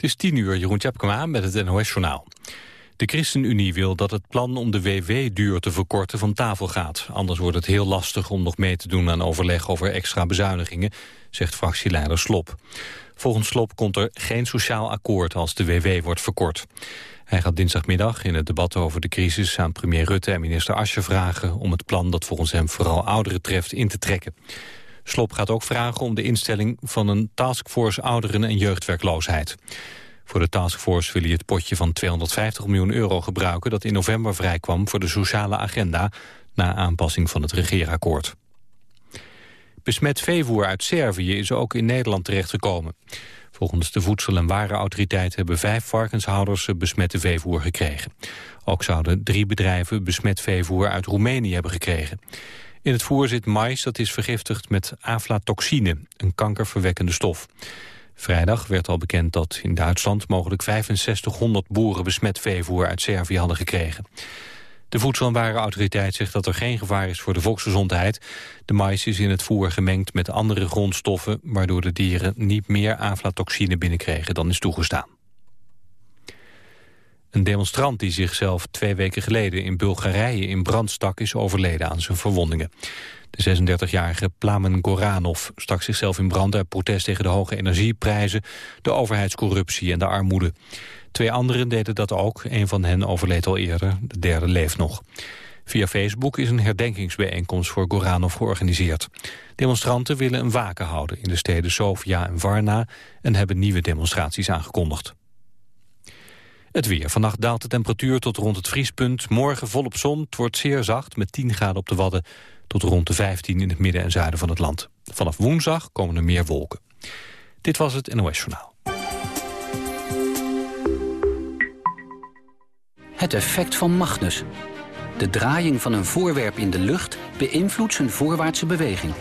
Het is tien uur, Jeroen Tjepkema met het NOS-journaal. De ChristenUnie wil dat het plan om de WW-duur te verkorten van tafel gaat. Anders wordt het heel lastig om nog mee te doen aan overleg over extra bezuinigingen, zegt fractieleider Slop. Volgens Slop komt er geen sociaal akkoord als de WW wordt verkort. Hij gaat dinsdagmiddag in het debat over de crisis aan premier Rutte en minister Asje vragen om het plan dat volgens hem vooral ouderen treft in te trekken. Slop gaat ook vragen om de instelling van een taskforce ouderen en jeugdwerkloosheid. Voor de taskforce wil hij het potje van 250 miljoen euro gebruiken... dat in november vrijkwam voor de sociale agenda... na aanpassing van het regeerakkoord. Besmet veevoer uit Servië is ook in Nederland terechtgekomen. Volgens de Voedsel- en Warenautoriteit hebben vijf varkenshouders besmette veevoer gekregen. Ook zouden drie bedrijven besmet veevoer uit Roemenië hebben gekregen. In het voer zit mais dat is vergiftigd met aflatoxine, een kankerverwekkende stof. Vrijdag werd al bekend dat in Duitsland mogelijk 6500 boeren besmet veevoer uit Servië hadden gekregen. De Voedsel- en zegt dat er geen gevaar is voor de volksgezondheid. De mais is in het voer gemengd met andere grondstoffen... waardoor de dieren niet meer aflatoxine binnenkregen dan is toegestaan. Een demonstrant die zichzelf twee weken geleden in Bulgarije in brand stak... is overleden aan zijn verwondingen. De 36-jarige Plamen Goranov stak zichzelf in brand uit protest tegen de hoge energieprijzen, de overheidscorruptie en de armoede. Twee anderen deden dat ook, een van hen overleed al eerder, de derde leeft nog. Via Facebook is een herdenkingsbijeenkomst voor Goranov georganiseerd. Demonstranten willen een waken houden in de steden Sofia en Varna en hebben nieuwe demonstraties aangekondigd. Het weer. Vannacht daalt de temperatuur tot rond het vriespunt. Morgen volop zon. Het wordt zeer zacht met 10 graden op de Wadden tot rond de 15 in het midden en zuiden van het land. Vanaf woensdag komen er meer wolken. Dit was het NOS Journaal. Het effect van Magnus. De draaiing van een voorwerp in de lucht beïnvloedt zijn voorwaartse beweging.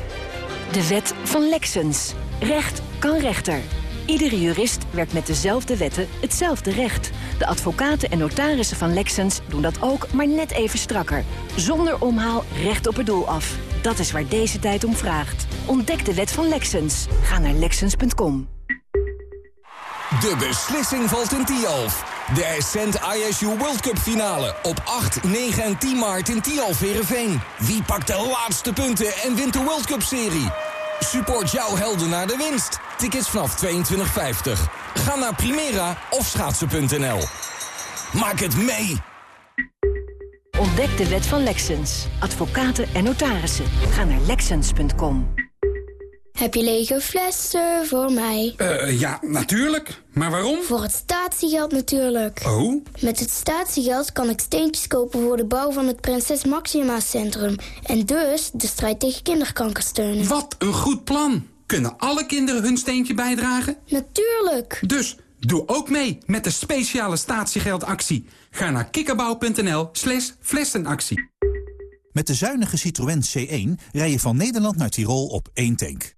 De wet van Lexens. Recht kan rechter. Iedere jurist werkt met dezelfde wetten hetzelfde recht. De advocaten en notarissen van Lexens doen dat ook, maar net even strakker. Zonder omhaal recht op het doel af. Dat is waar deze tijd om vraagt. Ontdek de wet van Lexens. Ga naar Lexens.com. De beslissing valt in Tialf. De Ascent ISU World Cup finale op 8, 9 en 10 maart in Tialf Verenveen. Wie pakt de laatste punten en wint de World Cup serie? Support jouw helden naar de winst. Tickets vanaf 22,50. Ga naar Primera of schaatsen.nl. Maak het mee! Ontdek de wet van Lexens. Advocaten en notarissen. Ga naar Lexens.com. Heb je lege flessen voor mij? Uh, ja, natuurlijk. Maar waarom? Voor het statiegeld natuurlijk. Oh? Met het statiegeld kan ik steentjes kopen voor de bouw van het Prinses Maxima Centrum. En dus de strijd tegen kinderkanker steunen. Wat een goed plan. Kunnen alle kinderen hun steentje bijdragen? Natuurlijk. Dus doe ook mee met de speciale statiegeldactie. Ga naar kikkerbouw.nl slash flessenactie. Met de zuinige Citroën C1 rij je van Nederland naar Tirol op één tank.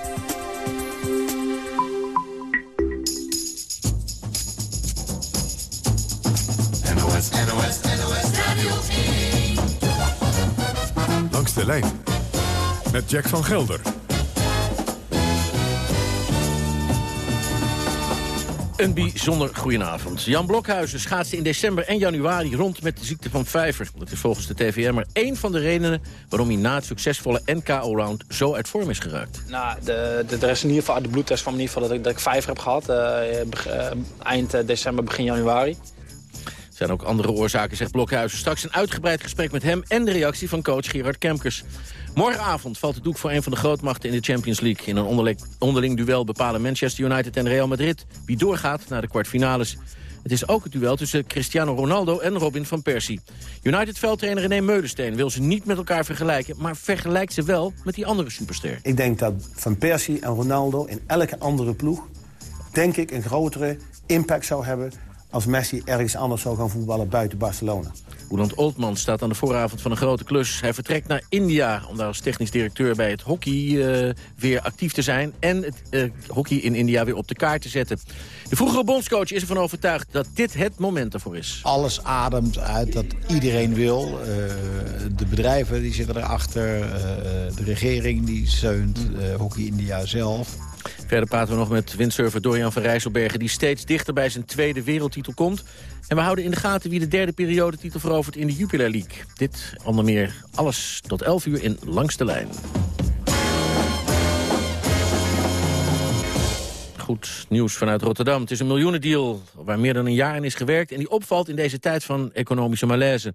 De lijn. Met Jack van Gelder. Een bijzonder goedenavond. Jan Blokhuizen schaatste in december en januari rond met de ziekte van Vijver. Dat is volgens de TVM maar één van de redenen... waarom hij na het succesvolle NK-allround zo uit vorm is geraakt. Nou, de, de, er is in ieder geval de bloedtest van in ieder geval dat ik, dat ik Vijver heb gehad. Uh, eind december, begin januari. Zijn ook andere oorzaken, zegt Blokhuizen. Straks een uitgebreid gesprek met hem en de reactie van coach Gerard Kemkers. Morgenavond valt het doek voor een van de grootmachten in de Champions League. In een onderling, duel bepalen Manchester United en Real Madrid... wie doorgaat naar de kwartfinales. Het is ook het duel tussen Cristiano Ronaldo en Robin van Persie. United-veldtrainer René Meulensteen wil ze niet met elkaar vergelijken... maar vergelijkt ze wel met die andere superster. Ik denk dat Van Persie en Ronaldo in elke andere ploeg... denk ik een grotere impact zou hebben als Messi ergens anders zou gaan voetballen buiten Barcelona. Roland Oltman staat aan de vooravond van een grote klus. Hij vertrekt naar India om daar als technisch directeur bij het hockey uh, weer actief te zijn... en het uh, hockey in India weer op de kaart te zetten. De vroegere bondscoach is ervan overtuigd dat dit het moment ervoor is. Alles ademt uit dat iedereen wil. Uh, de bedrijven die zitten erachter, de regering die steunt, Hockey India zelf... Verder praten we nog met windsurfer Dorian van Rijsselbergen... die steeds dichter bij zijn tweede wereldtitel komt. En we houden in de gaten wie de derde periodetitel verovert in de Jupiler League. Dit, onder meer, alles tot 11 uur in Langste Lijn. Goed nieuws vanuit Rotterdam. Het is een miljoenendeal waar meer dan een jaar in is gewerkt... en die opvalt in deze tijd van economische malaise.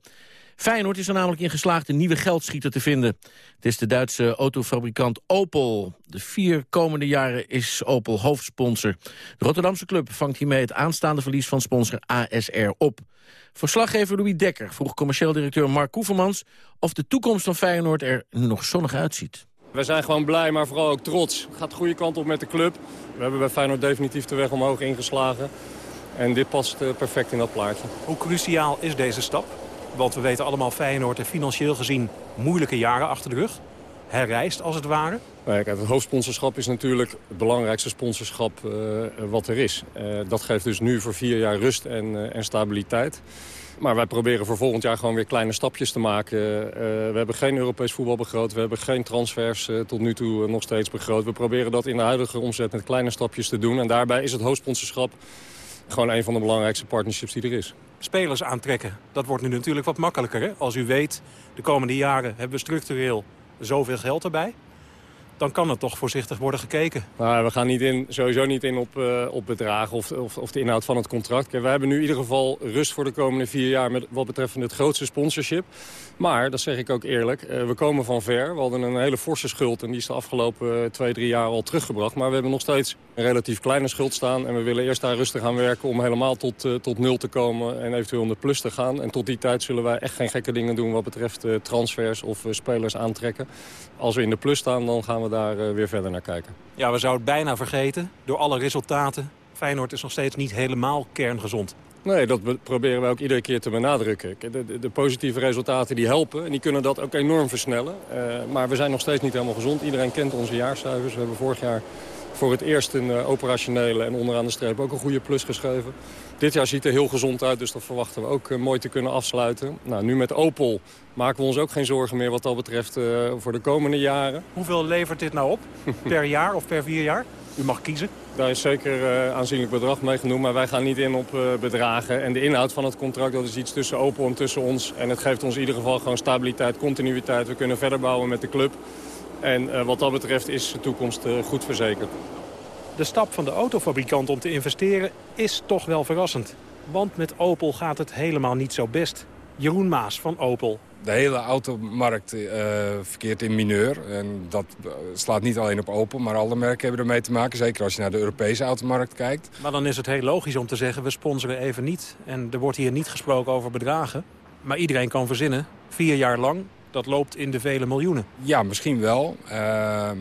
Feyenoord is er namelijk in geslaagd een nieuwe geldschieter te vinden. Het is de Duitse autofabrikant Opel. De vier komende jaren is Opel hoofdsponsor. De Rotterdamse club vangt hiermee het aanstaande verlies van sponsor ASR op. Verslaggever Louis Dekker vroeg commercieel directeur Mark Koevermans... of de toekomst van Feyenoord er nog zonnig uitziet. We zijn gewoon blij, maar vooral ook trots. Het gaat de goede kant op met de club. We hebben bij Feyenoord definitief de weg omhoog ingeslagen. En dit past eh, perfect in dat plaatje. Hoe cruciaal is deze stap? Want we weten allemaal, Feyenoord heeft financieel gezien moeilijke jaren achter de rug. Herrijst als het ware. Kijk, het hoofdsponsorschap is natuurlijk het belangrijkste sponsorschap uh, wat er is. Uh, dat geeft dus nu voor vier jaar rust en, en, stabiliteit. Maar wij proberen voor volgend jaar gewoon weer kleine stapjes te maken. we hebben geen Europees voetbal begroot. We hebben geen transfers tot nu toe nog steeds begroot. We proberen dat in de huidige omzet met kleine stapjes te doen. En daarbij is het hoofdsponsorschap gewoon een van de belangrijkste partnerships die er is. Spelers aantrekken, dat wordt nu natuurlijk wat makkelijker. Hè? Als u weet, de komende jaren hebben we structureel zoveel geld erbij dan kan het toch voorzichtig worden gekeken. Nou, we gaan niet in, sowieso niet in op, uh, op bedragen of, of, of, de inhoud van het contract. We hebben nu in ieder geval rust voor de komende vier jaar... Met wat betreft het grootste sponsorship. Maar, dat zeg ik ook eerlijk, uh, we komen van ver. We hadden een hele forse schuld en die is de afgelopen uh, twee, drie jaar al teruggebracht. Maar we hebben nog steeds een relatief kleine schuld staan. En we willen eerst daar rustig aan werken om helemaal tot, tot nul te komen... en eventueel in de plus te gaan. En tot die tijd zullen wij echt geen gekke dingen doen... wat betreft transfers of spelers aantrekken. Als we in de plus staan, dan gaan we daar uh, weer verder naar kijken. Ja, we zouden het bijna vergeten. Door alle resultaten. Feyenoord is nog steeds niet helemaal kerngezond. Nee, dat proberen we ook iedere keer te benadrukken. De, de, de, positieve resultaten die helpen en die kunnen dat ook enorm versnellen. Uh, maar we zijn nog steeds niet helemaal gezond. Iedereen kent onze jaarcijfers. We hebben vorig jaar voor het eerst een uh, operationele en onderaan de streep ook een goede plus geschreven. Dit jaar ziet er heel gezond uit, dus dat verwachten we ook uh, mooi te kunnen afsluiten. Nou, nu met Opel maken we ons ook geen zorgen meer wat dat betreft uh, voor de komende jaren. Hoeveel levert dit nou op? per jaar of per vier jaar? U mag kiezen. Daar is zeker uh, aanzienlijk bedrag mee genoemd, maar wij gaan niet in op uh, bedragen. En de inhoud van het contract, dat is iets tussen Opel en tussen ons. En het geeft ons in ieder geval gewoon stabiliteit, continuïteit. We kunnen verder bouwen met de club. En uh, wat dat betreft is de toekomst goed verzekerd. De stap van de autofabrikant om te investeren is toch wel verrassend. Want met Opel gaat het helemaal niet zo best. Jeroen Maas van Opel. De hele automarkt uh, verkeert in mineur. En dat slaat niet alleen op Opel, maar alle merken hebben ermee te maken. Zeker als je naar de Europese automarkt kijkt. Maar dan is het heel logisch om te zeggen, we sponsoren even niet. En er wordt hier niet gesproken over bedragen. Maar iedereen kan verzinnen, vier jaar lang dat loopt in de vele miljoenen. Ja, misschien wel. Uh,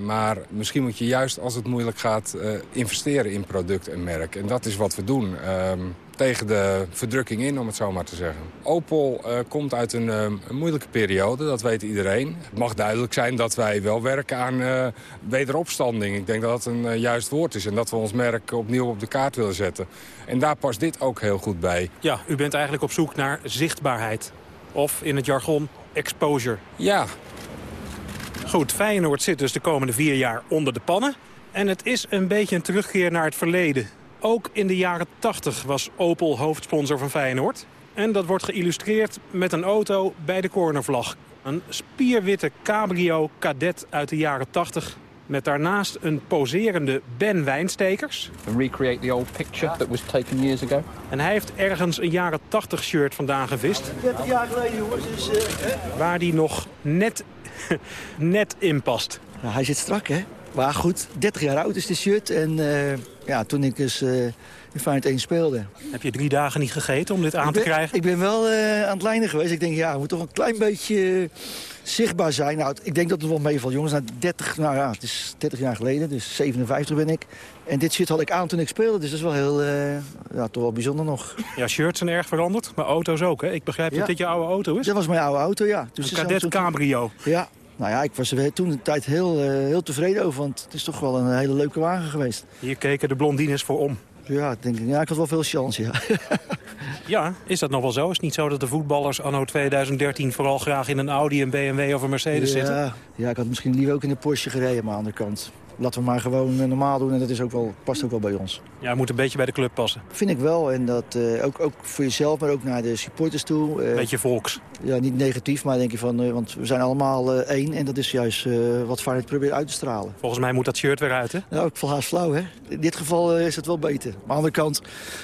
maar misschien moet je juist als het moeilijk gaat uh, investeren in product en merk. En dat is wat we doen. Uh, tegen de verdrukking in, om het zo maar te zeggen. Opel uh, komt uit een, een, moeilijke periode, dat weet iedereen. Het mag duidelijk zijn dat wij wel werken aan wederopstanding. Ik denk dat dat een juist woord is en dat we ons merk opnieuw op de kaart willen zetten. En daar past dit ook heel goed bij. Ja, u bent eigenlijk op zoek naar zichtbaarheid. Of in het jargon exposure. Ja. Goed, Feyenoord zit dus de komende vier jaar onder de pannen. En het is een beetje een terugkeer naar het verleden. Ook in de jaren 80 was Opel hoofdsponsor van Feyenoord. En dat wordt geïllustreerd met een auto bij de cornervlag. Een spierwitte cabrio cadet uit de jaren 80 met daarnaast een poserende Ben Wijnstekers. Recreate the old picture that was taken years ago. En hij heeft ergens een jaren 80 shirt vandaan gevist. 30 jaar geleden, jongens. Dus, uh, waar die nog net, net in past. Nou, hij zit strak, hè? Maar goed, 30 jaar oud is de shirt. En uh, Ja, toen ik dus uh, in Feyenoord 1 speelde. Heb je drie dagen niet gegeten om dit aan te krijgen? Ik ben wel uh, aan het lijnen geweest. Ik denk, ja, we moet toch een klein beetje zichtbaar zijn. Nou, ik denk dat het wel meevalt. Jongens, na 30, nou ja, het is 30 jaar geleden, dus 57 ben ik. En dit shit had ik aan toen ik speelde, dus dat is wel heel, uh, ja, toch wel bijzonder nog. Ja, shirts zijn erg veranderd, maar auto's ook, hè? Ik begrijp ja. dat dit je oude auto is? Dat was mijn oude auto, ja. Dus een cadet cabrio. Ja, nou ja, ik was er toen een tijd heel, uh, heel tevreden over, want het is toch wel een hele leuke wagen geweest. Hier keken de blondines voor om. Ja, denk ik, ja, ik had wel veel chance, ja. ja, is dat nog wel zo? Is het niet zo dat de voetballers anno 2013 vooral graag in een Audi, een BMW of een Mercedes ja, zitten? Ja, ik had misschien liever ook in een Porsche gereden, maar aan de andere kant laten we maar gewoon eh, normaal doen. En dat is ook wel, past ook wel bij ons. Ja, moet een beetje bij de club passen. Vind ik wel. En dat uh, ook, ook voor jezelf, maar ook naar de supporters toe. Uh, beetje volks. Ja, niet negatief, maar denk je van... Uh, want we zijn allemaal één. En dat is juist wat Feyenoord probeert uit te stralen. Volgens mij moet dat shirt weer uit, hè? Ja, ik val haast flauw, hè? In dit geval is het wel beter. Maar aan de andere kant,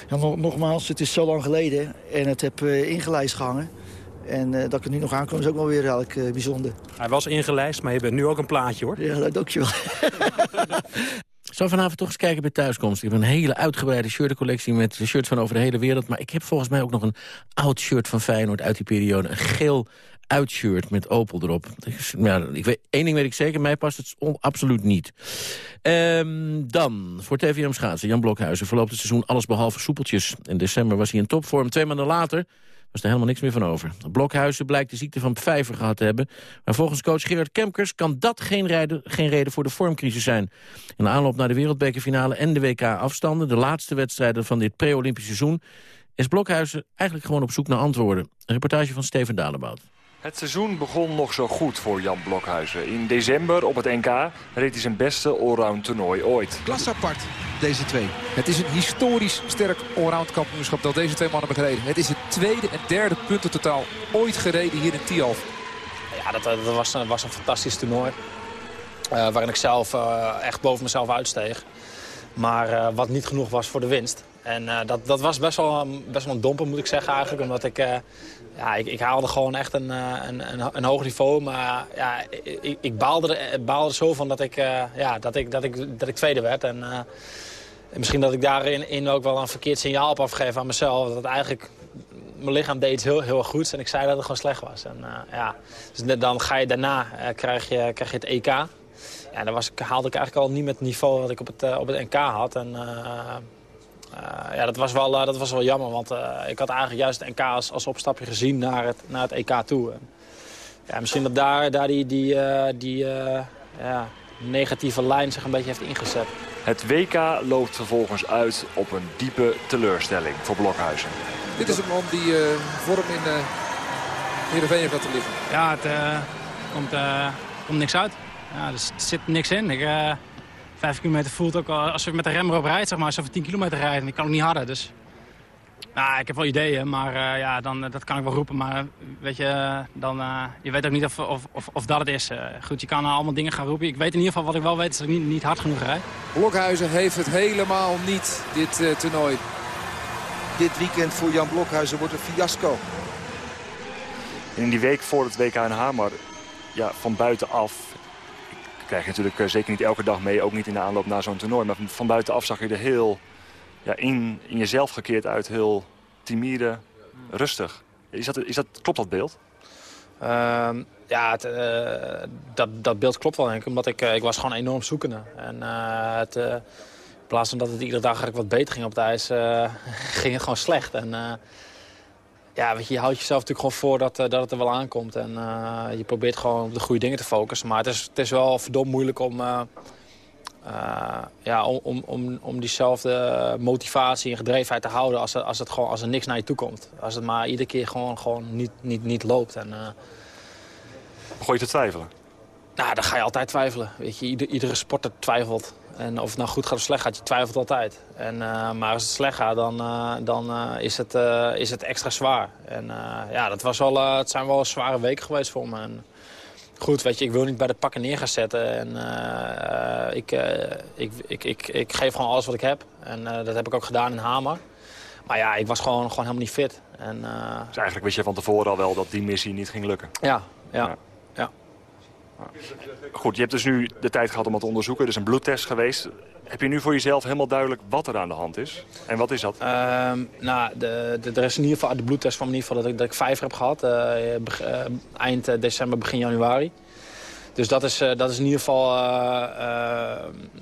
ja, nog, nogmaals, het is zo lang geleden. En het heb ingelijst gehangen. En uh, dat ik er nu nog aankom is ook wel weer eigenlijk uh, bijzonder. Hij was ingelijst, maar je bent nu ook een plaatje, hoor. Ja, dat dankjewel. Zal vanavond toch eens kijken bij thuiskomst. Ik heb een hele uitgebreide shirtcollectie met shirts van over de hele wereld. Maar ik heb volgens mij ook nog een oud shirt van Feyenoord uit die periode. Een geel uitshirt met Opel erop. Ja, ik weet, één ding weet ik zeker, mij past het absoluut niet. Um, dan, voor TVM Schaatsen, Jan Blokhuizen verloopt het seizoen alles behalve soepeltjes. In december was hij in topvorm. Twee maanden later was er helemaal niks meer van over. Blokhuizen blijkt de ziekte van Pfeiffer gehad te hebben. Maar volgens coach Gerard Kemkers kan dat geen, reden, geen reden voor de vormcrisis zijn. In de aanloop naar de wereldbekerfinale en de WK-afstanden... de laatste wedstrijden van dit pre-Olympisch seizoen... is Blokhuizen eigenlijk gewoon op zoek naar antwoorden. Een reportage van Steven Dalebout. Het seizoen begon nog zo goed voor Jan Blokhuizen. In december op het NK reed hij zijn beste allround toernooi ooit. Klas apart, deze twee. Het is een historisch sterk allround kampioenschap dat deze twee mannen hebben gereden. Het is het tweede en derde puntentotaal ooit gereden hier in Tialf. Ja, dat, dat was, een, was, een fantastisch toernooi. Uh, waarin ik zelf uh, echt boven mezelf uitsteeg. Maar uh, wat niet genoeg was voor de winst. En dat, dat was best wel, best wel een domper, moet ik zeggen eigenlijk. Omdat ik ja, ik, ik, haalde gewoon echt een, een, een, een hoog niveau. Maar ja, ik, ik baalde, er, baalde zo van dat ik, ja, dat ik, dat ik, dat ik tweede werd. En misschien dat ik daarin in ook wel een verkeerd signaal op afgegeven aan mezelf. Dat eigenlijk mijn lichaam deed heel, heel goeds en ik zei dat het gewoon slecht was. En, ja, dus dan ga je daarna krijg je, krijg je het EK. Ja, dan was, haalde ik eigenlijk al niet met het niveau dat ik op het, op het NK had. En, ja, dat was wel, uh, dat was wel jammer, want uh, ik had eigenlijk juist het NK als, als opstapje gezien naar het, naar het EK toe. ja, misschien dat daar, daar die, die, die ja, negatieve lijn zich een beetje heeft ingezet. Het WK loopt vervolgens uit op een diepe teleurstelling voor Blokhuizen. Dit is een man die vorm in uh, Heerenveen heeft laten liggen. Ja, het komt, komt niks uit. Ja, dus er zit niks in. Ik, Vijf kilometer voelt ook als je met de rem erop rijdt, zeg maar, alsof je 10 kilometer rijdt. En ik kan ook niet harder, dus... Nou, ik heb wel ideeën, maar uh, ja, dan, dat kan ik wel roepen. Maar weet je, dan, uh, je weet ook niet of, of, of, of dat het is. Uh, goed, je kan allemaal dingen gaan roepen. Ik weet in ieder geval wat ik wel weet, is dat ik niet, niet hard genoeg rijd. Blokhuizen heeft het helemaal niet, dit toernooi. Dit weekend voor Jan Blokhuizen wordt een fiasco. In die week voor het WK in Hamer, ja, van buitenaf krijg je natuurlijk eh, zeker niet elke dag mee. Ook niet in de aanloop naar zo'n toernooi. Maar van buitenaf zag je er heel ja, in, in jezelf gekeerd uit. Heel timide, rustig. Is dat, is dat, klopt dat beeld? Uh, ja, uh, dat, dat beeld klopt wel denk ik. Omdat ik, uh, ik was gewoon enorm zoekende. En het, in plaats van dat het iedere dag eigenlijk wat beter ging op het ijs... ging het gewoon slecht. En ja, weet je, je houdt jezelf natuurlijk gewoon voor dat, uh, dat het er wel aankomt. En uh, je probeert gewoon op de goede dingen te focussen. Maar het is, het is wel verdomd moeilijk om, uh, ja, om, om, om diezelfde motivatie en gedrevenheid te houden... als er, als het gewoon, als er niks naar je toe komt. Als het maar iedere keer gewoon, gewoon niet, niet, niet loopt. En, Gooi je te twijfelen? Nou, dan ga je altijd twijfelen. Weet je, ieder, iedere sporter twijfelt. En of het nou goed gaat of slecht gaat, je twijfelt altijd. En, uh, maar als het slecht gaat, dan, uh, dan uh, is, het, is het extra zwaar. En ja, dat was wel, het zijn wel zware weken geweest voor me. En, goed, weet je, ik wil niet bij de pakken neer gaan zetten. En ik, ik, ik, ik, ik geef gewoon alles wat ik heb. En dat heb ik ook gedaan in Hamer. Maar ja, ik was gewoon, gewoon helemaal niet fit. En, dus eigenlijk wist je van tevoren al wel dat die missie niet ging lukken? Ja, ja. ja. Ja. Goed, je hebt dus nu de tijd gehad om het te onderzoeken. Er is een bloedtest geweest. Heb je nu voor jezelf helemaal duidelijk wat er aan de hand is? En wat is dat? Ehm, nou, de, de, er is in ieder geval de bloedtest van in ieder geval dat ik, dat ik vijver heb gehad. Uh, eind december, begin januari. Dus dat is, dat is in ieder geval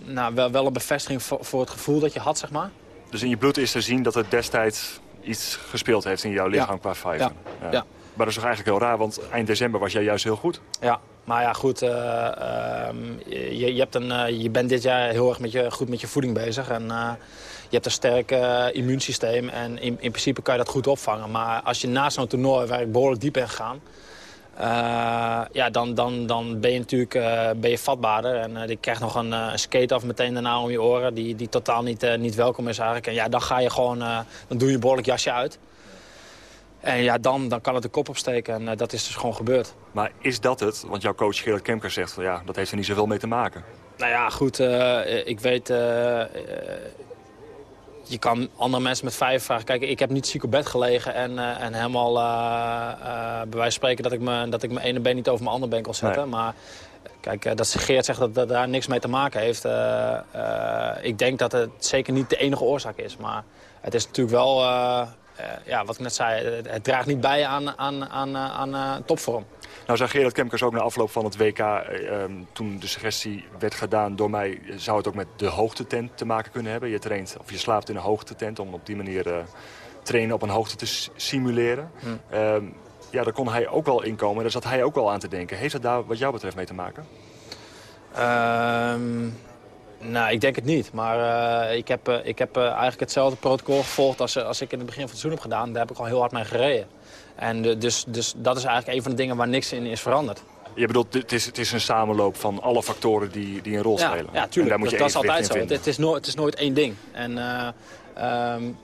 nou, wel, wel een bevestiging voor, voor het gevoel dat je had, zeg maar. Dus in je bloed is te zien dat het destijds iets gespeeld heeft in jouw lichaam qua vijver? Ja. ja. Maar dat is toch eigenlijk heel raar, want eind december was jij juist heel goed. Ja, maar ja, goed. Uh, je, je, hebt een, uh, je bent dit jaar heel erg met je, goed met je voeding bezig. En uh, je hebt een sterk immuunsysteem. En in, in principe kan je dat goed opvangen. Maar als je na zo'n toernooi, waar ik behoorlijk diep ben gegaan... ja, dan, dan, dan ben je natuurlijk ben je vatbaarder. En je krijgt nog een, skate af meteen daarna om je oren. Die, die totaal niet, niet welkom is eigenlijk. En ja, dan ga je gewoon, dan doe je behoorlijk jasje uit. En ja, dan, dan kan het de kop opsteken en uh, dat is dus gewoon gebeurd. Maar is dat het? Want jouw coach Gerard Kemker zegt van ja, dat heeft er niet zoveel mee te maken. Nou ja, goed, uh, ik weet... Uh, je kan andere mensen met vijf vragen. Kijk, ik heb niet ziek op bed gelegen en, en helemaal bij wijze van spreken dat ik, me, dat ik mijn ene been niet over mijn andere been kon zetten. Nee. Maar kijk, dat Geert zegt dat dat daar niks mee te maken heeft. ik denk dat het zeker niet de enige oorzaak is. Maar het is natuurlijk wel uh, ja, wat ik net zei, het, draagt niet bij aan, aan, aan, aan uh, topvorm. Nou zei Gerard Kemkers ook na afloop van het WK, uh, toen de suggestie werd gedaan door mij, zou het ook met de hoogtetent te maken kunnen hebben. Je traint of je slaapt in een hoogtetent om op die manier trainen op een hoogte te simuleren. Hm. ja, daar kon hij ook wel inkomen. Daar zat hij ook wel aan te denken. Heeft dat daar wat jou betreft mee te maken? Ehm, nou, ik denk het niet. Maar uh, ik heb, uh, ik heb uh, eigenlijk hetzelfde protocol gevolgd als, als ik in het begin van het seizoen heb gedaan. Daar heb ik al heel hard mee gereden. En dus, dus dat is eigenlijk een van de dingen waar niks in is veranderd. Je bedoelt, het is, het is een samenloop van alle factoren die, die een rol spelen. Ja, tuurlijk. Dat, dat is altijd zo. Het, het, is nooit, het is nooit één ding. En um,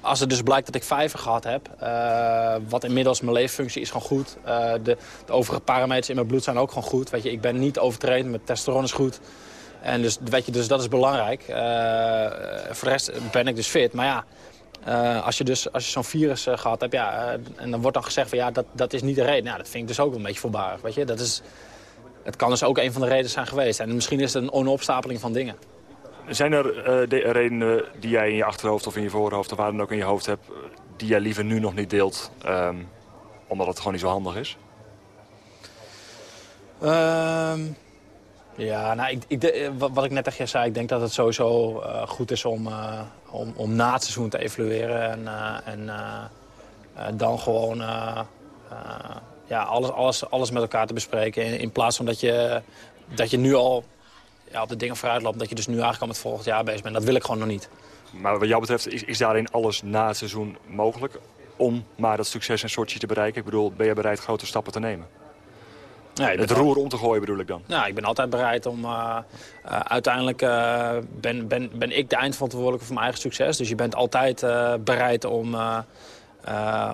als het dus blijkt dat ik vijver gehad heb, uh, wat inmiddels mijn leeffunctie is gewoon goed. Uh, de, de overige parameters in mijn bloed zijn ook gewoon goed. Weet je, ik ben niet overtreden, mijn testosteron is goed. En dus, weet je, dus dat is belangrijk. Uh, voor de rest ben ik dus fit. Maar ja, uh, als je, dus, als je zo'n virus uh, gehad hebt, ja, en dan wordt dan gezegd van ja, dat, dat is niet de reden. Nou, dat vind ik dus ook een beetje voorbarig, weet je. Dat is, het kan dus ook een van de redenen zijn geweest. En misschien is het een onopstapeling van dingen. Zijn er de redenen die jij in je achterhoofd of in je voorhoofd of waar dan ook in je hoofd hebt... die jij liever nu nog niet deelt, um, omdat het gewoon niet zo handig is? Um... Ja, nou, ik, ik, eh, wat ik net tegen je zei, ik denk dat het sowieso uh, goed is om, uh, om, om na het seizoen te evalueren. En, en dan gewoon ja, alles, alles, alles met elkaar te bespreken. In, plaats van dat je, dat je nu al ja, op de dingen vooruit loopt. Dat je dus nu eigenlijk al met volgend jaar bezig bent. Dat wil ik gewoon nog niet. Maar wat jou betreft, is, is daarin alles na het seizoen mogelijk? Om maar dat succes en Sochi te bereiken? Ik bedoel, ben je bereid grote stappen te nemen? Nee, het roer om te gooien bedoel ik dan? Nou, ik ben altijd bereid om... Uh, uh, uiteindelijk uh, ben, ben, ben ik de eindverantwoordelijke voor mijn eigen succes. Dus je bent altijd bereid om,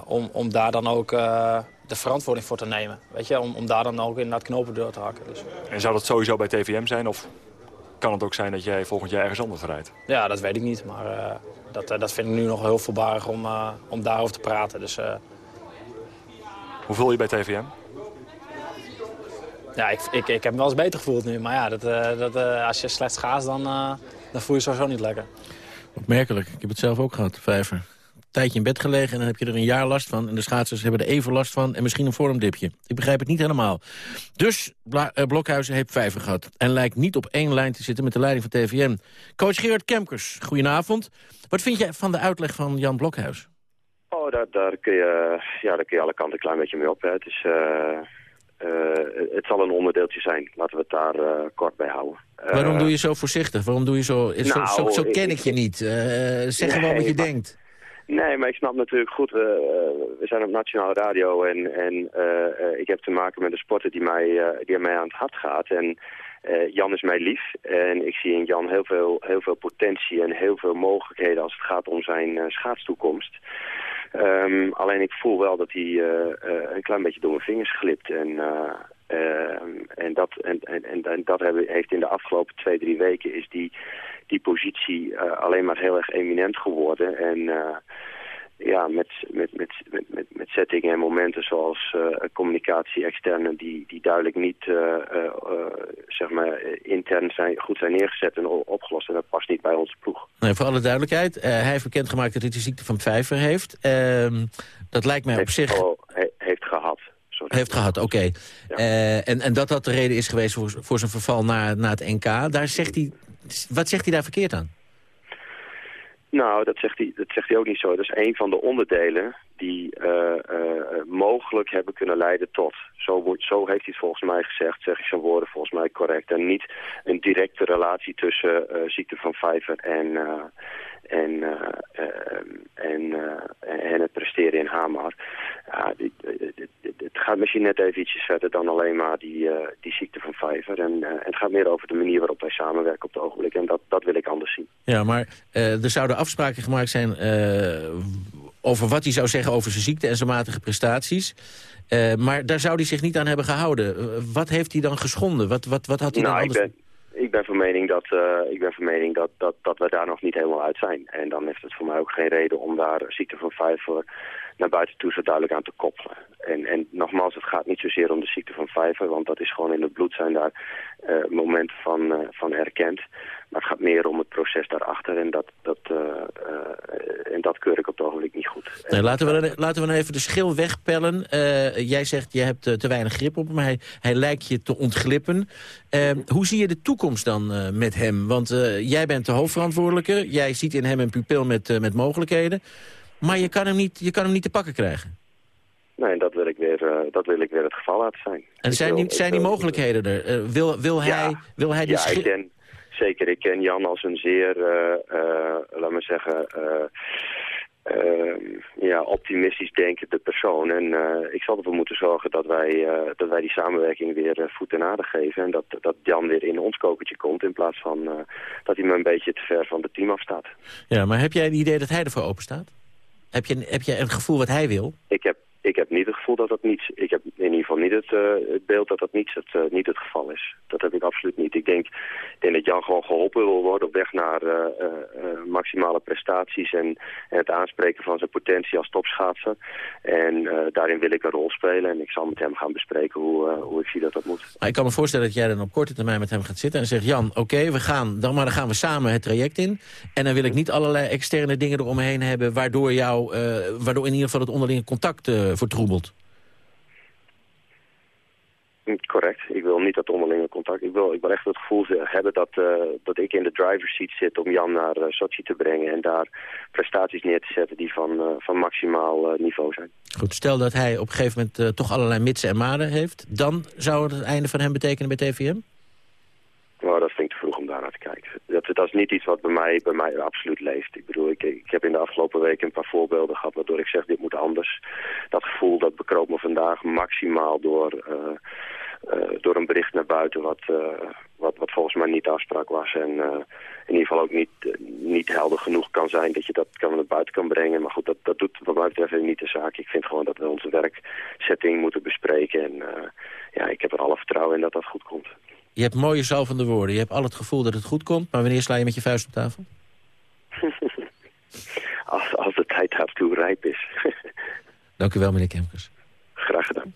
om, om daar dan ook de verantwoording voor te nemen. Weet je, om, om daar dan ook in dat knopen door te hakken. Dus. En zou dat sowieso bij TVM zijn? Of kan het ook zijn dat jij volgend jaar ergens anders rijdt? Ja, dat weet ik niet. Maar dat, dat vind ik nu nog heel voorbarig om, om daarover te praten. Dus, Hoe voel je bij TVM? Ja, ik, ik, ik heb me wel eens beter gevoeld nu. Maar ja, dat, uh, dat, uh, als je slecht schaats, dan, uh, dan voel je sowieso niet lekker. Opmerkelijk. Ik heb het zelf ook gehad, vijver. Een tijdje in bed gelegen en dan heb je er een jaar last van. En de schaatsers hebben er even last van en misschien een vormdipje. Ik begrijp het niet helemaal. Dus Blokhuizen heeft vijver gehad. En lijkt niet op één lijn te zitten met de leiding van TVM. Coach Gerard Kemkers, goedenavond. Wat vind jij van de uitleg van Jan Blokhuis? Oh, daar, daar, kun je, ja, daar kun je alle kanten een klein beetje mee op. Hè. Het is... Uh, het zal een onderdeeltje zijn. Laten we het daar uh, kort bij houden. Uh, Waarom doe je zo voorzichtig? Waarom doe je zo... Nou, zo, zo, zo, ken ik, ik je niet. zeg gewoon wat je maar, denkt. Nee, maar ik snap natuurlijk goed. we zijn op nationale radio en, en ik heb te maken met een sporter die mij, die mij aan het hart gaat. En Jan is mij lief. En ik zie in Jan heel veel, heel veel potentie en heel veel mogelijkheden als het gaat om zijn schaatstoekomst. Um, alleen ik voel wel dat hij uh, uh, een klein beetje door mijn vingers glipt. En, uh, en, dat, en, en, en dat hebben, heeft in de afgelopen twee, drie weken is die, die positie alleen maar heel erg eminent geworden. En ja, met, met, met, met, met, met settingen en momenten zoals uh, communicatie externe die, die duidelijk niet uh, zeg maar, intern zijn, goed zijn neergezet en opgelost. En dat past niet bij onze ploeg. Nee, voor alle duidelijkheid, hij heeft bekendgemaakt dat hij de ziekte van Pfeiffer heeft. Ehm, dat lijkt mij heeft op zich... He, heeft gehad. Sorry. Heeft gehad, oké. Okay. Ja. en, en dat dat de reden is geweest voor, voor zijn verval naar, naar het NK. Daar zegt hij, wat zegt hij daar verkeerd aan? Nou, dat zegt, hij, dat zegt hij ook niet zo. Dat is een van de onderdelen die uh, uh, mogelijk hebben kunnen leiden tot. Zo, zo heeft hij het volgens mij gezegd, zeg ik zijn woorden volgens mij correct. En niet een directe relatie tussen uh, ziekte van Pfeiffer en, en, en, het presteren in Hamar. Het gaat misschien net even ietsjes verder dan alleen maar die, die ziekte van. En, en het gaat meer over de manier waarop wij samenwerken op het ogenblik. En dat, dat wil ik anders zien. Ja, maar er zouden afspraken gemaakt zijn over wat hij zou zeggen over zijn ziekte en zijn matige prestaties. Uh, maar daar zou hij zich niet aan hebben gehouden. Uh, wat heeft hij dan geschonden? Wat, wat, wat had hij nou, dan anders... Ik ben, ik ben van mening, dat, uh, ik ben van mening dat, dat, dat we daar nog niet helemaal uit zijn. En dan heeft het voor mij ook geen reden om daar ziekte van Pfeiffer naar buiten toe zo duidelijk aan te koppelen. En, en nogmaals, het gaat niet zozeer om de ziekte van Pfeiffer, want dat is gewoon in het bloed zijn daar uh, momenten van, uh, van erkend. Maar het gaat meer om het proces daarachter en dat, dat, uh, en dat keur ik op het ogenblik niet goed. Nee, laten, we, laten we even de schil wegpellen. jij zegt, je hebt te weinig grip op hem, hij, lijkt je te ontglippen. hoe zie je de toekomst dan met hem? Want jij bent de hoofdverantwoordelijke, jij ziet in hem een pupil met, met mogelijkheden. Maar je kan, hem niet, je kan hem niet te pakken krijgen. Nee, dat wil ik weer, uh, dat wil ik weer het geval laten zijn. En zijn, wil, die, zijn die mogelijkheden er? Uh, wil, wil hij, wil hij ja, ik ken, zeker. Ik ken Jan als een zeer, uh, laat me zeggen, ja, optimistisch denkende persoon. En ik zal ervoor moeten zorgen dat wij, dat wij die samenwerking weer voet en aarde geven. En dat, dat Jan weer in ons kokertje komt in plaats van dat hij me een beetje te ver van het team afstaat. Ja, maar heb jij het idee dat hij ervoor open staat? Heb je, heb je een gevoel wat hij wil? Ik heb, ik heb niet het gevoel dat dat niet... Ik heb in ieder geval niet het, het beeld dat dat niet het, uh, niet het geval is. Dat heb ik absoluut niet. Ik denk, ik dat Jan gewoon geholpen wil worden op weg naar uh, maximale prestaties... En, en, het aanspreken van zijn potentie als topschaatser. En daarin wil ik een rol spelen. En ik zal met hem gaan bespreken hoe, hoe ik zie dat dat moet. Maar ik kan me voorstellen dat jij dan op korte termijn met hem gaat zitten... en zegt, Jan, oké, we gaan, dan, maar dan gaan we samen het traject in. En dan wil ik niet allerlei externe dingen eromheen hebben... waardoor, jou, waardoor in ieder geval het onderlinge contact vertroebelt. Correct. Ik wil niet dat onderlinge contact. Ik wil, ik wil echt het gevoel hebben dat, uh, dat ik in de driver's seat zit om Jan naar uh, Sochi te brengen. En daar prestaties neer te zetten die van, uh, van maximaal niveau zijn. Goed, stel dat hij op een gegeven moment toch allerlei mitsen en maden heeft. Dan zou het het einde van hem betekenen bij TVM? Vind ik te vroeg om daar naar te kijken. Dat, is niet iets wat bij mij, bij mij absoluut leeft. Ik bedoel, ik, ik heb in de afgelopen weken een paar voorbeelden gehad... waardoor ik zeg, dit moet anders. Dat gevoel, dat bekroop me vandaag maximaal door... Uh, uh, door een bericht naar buiten wat, uh, wat, wat volgens mij niet de afspraak was. En in ieder geval ook niet, niet helder genoeg kan zijn dat je dat kan naar buiten kan brengen. Maar goed, dat, dat doet wat mij betreft niet de zaak. Ik vind gewoon dat we onze werksetting moeten bespreken. En ja, ik heb er alle vertrouwen in dat dat goed komt. Je hebt mooie zalvende woorden. Je hebt al het gevoel dat het goed komt. Maar wanneer sla je met je vuist op tafel? als, als de tijd daartoe rijp is. Dank u wel, meneer Kemkers. Graag gedaan.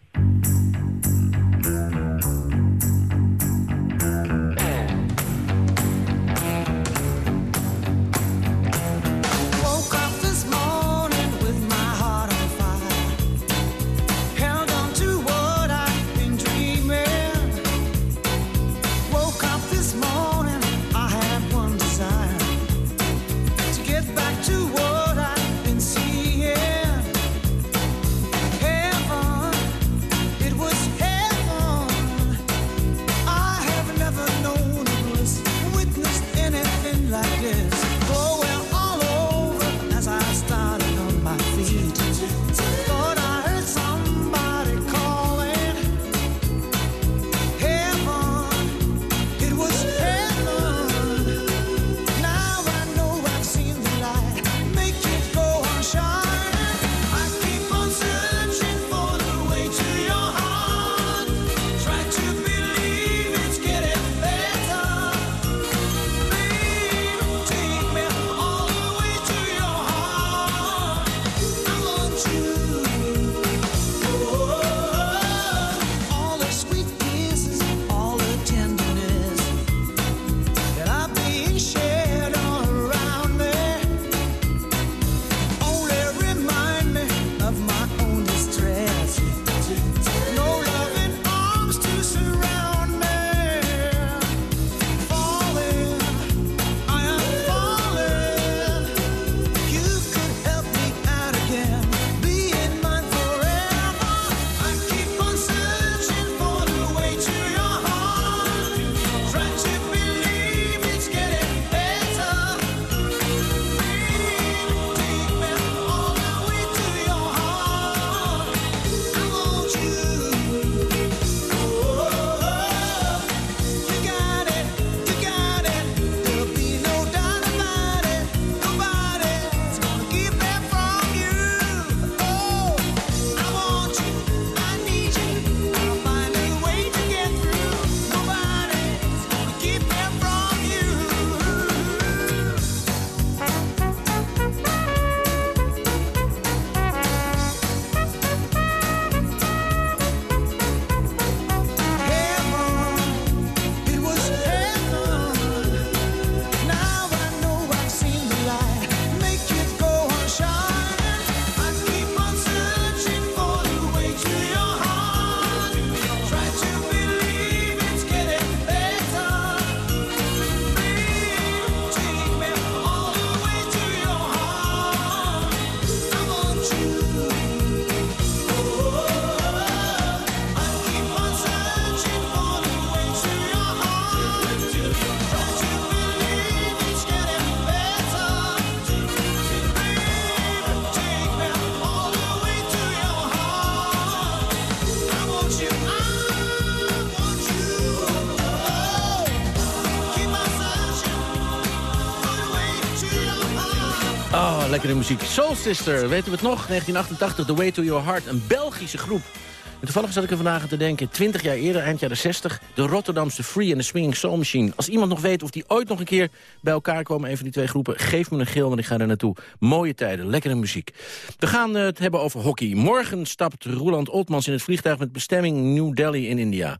Lekkere muziek. Soul Sister, weten we het nog? 1988, The Way to Your Heart, een Belgische groep. En toevallig zat ik er vandaag aan te denken, 20 jaar eerder, eind jaren 60... de Rotterdamse Free en de Swinging Soul Machine. Als iemand nog weet of die ooit nog een keer bij elkaar komen... een van die twee groepen, geef me een geel, want ik ga er naartoe. Mooie tijden, lekkere muziek. We gaan het hebben over hockey. Morgen stapt Roland Oltmans in het vliegtuig met bestemming New Delhi in India.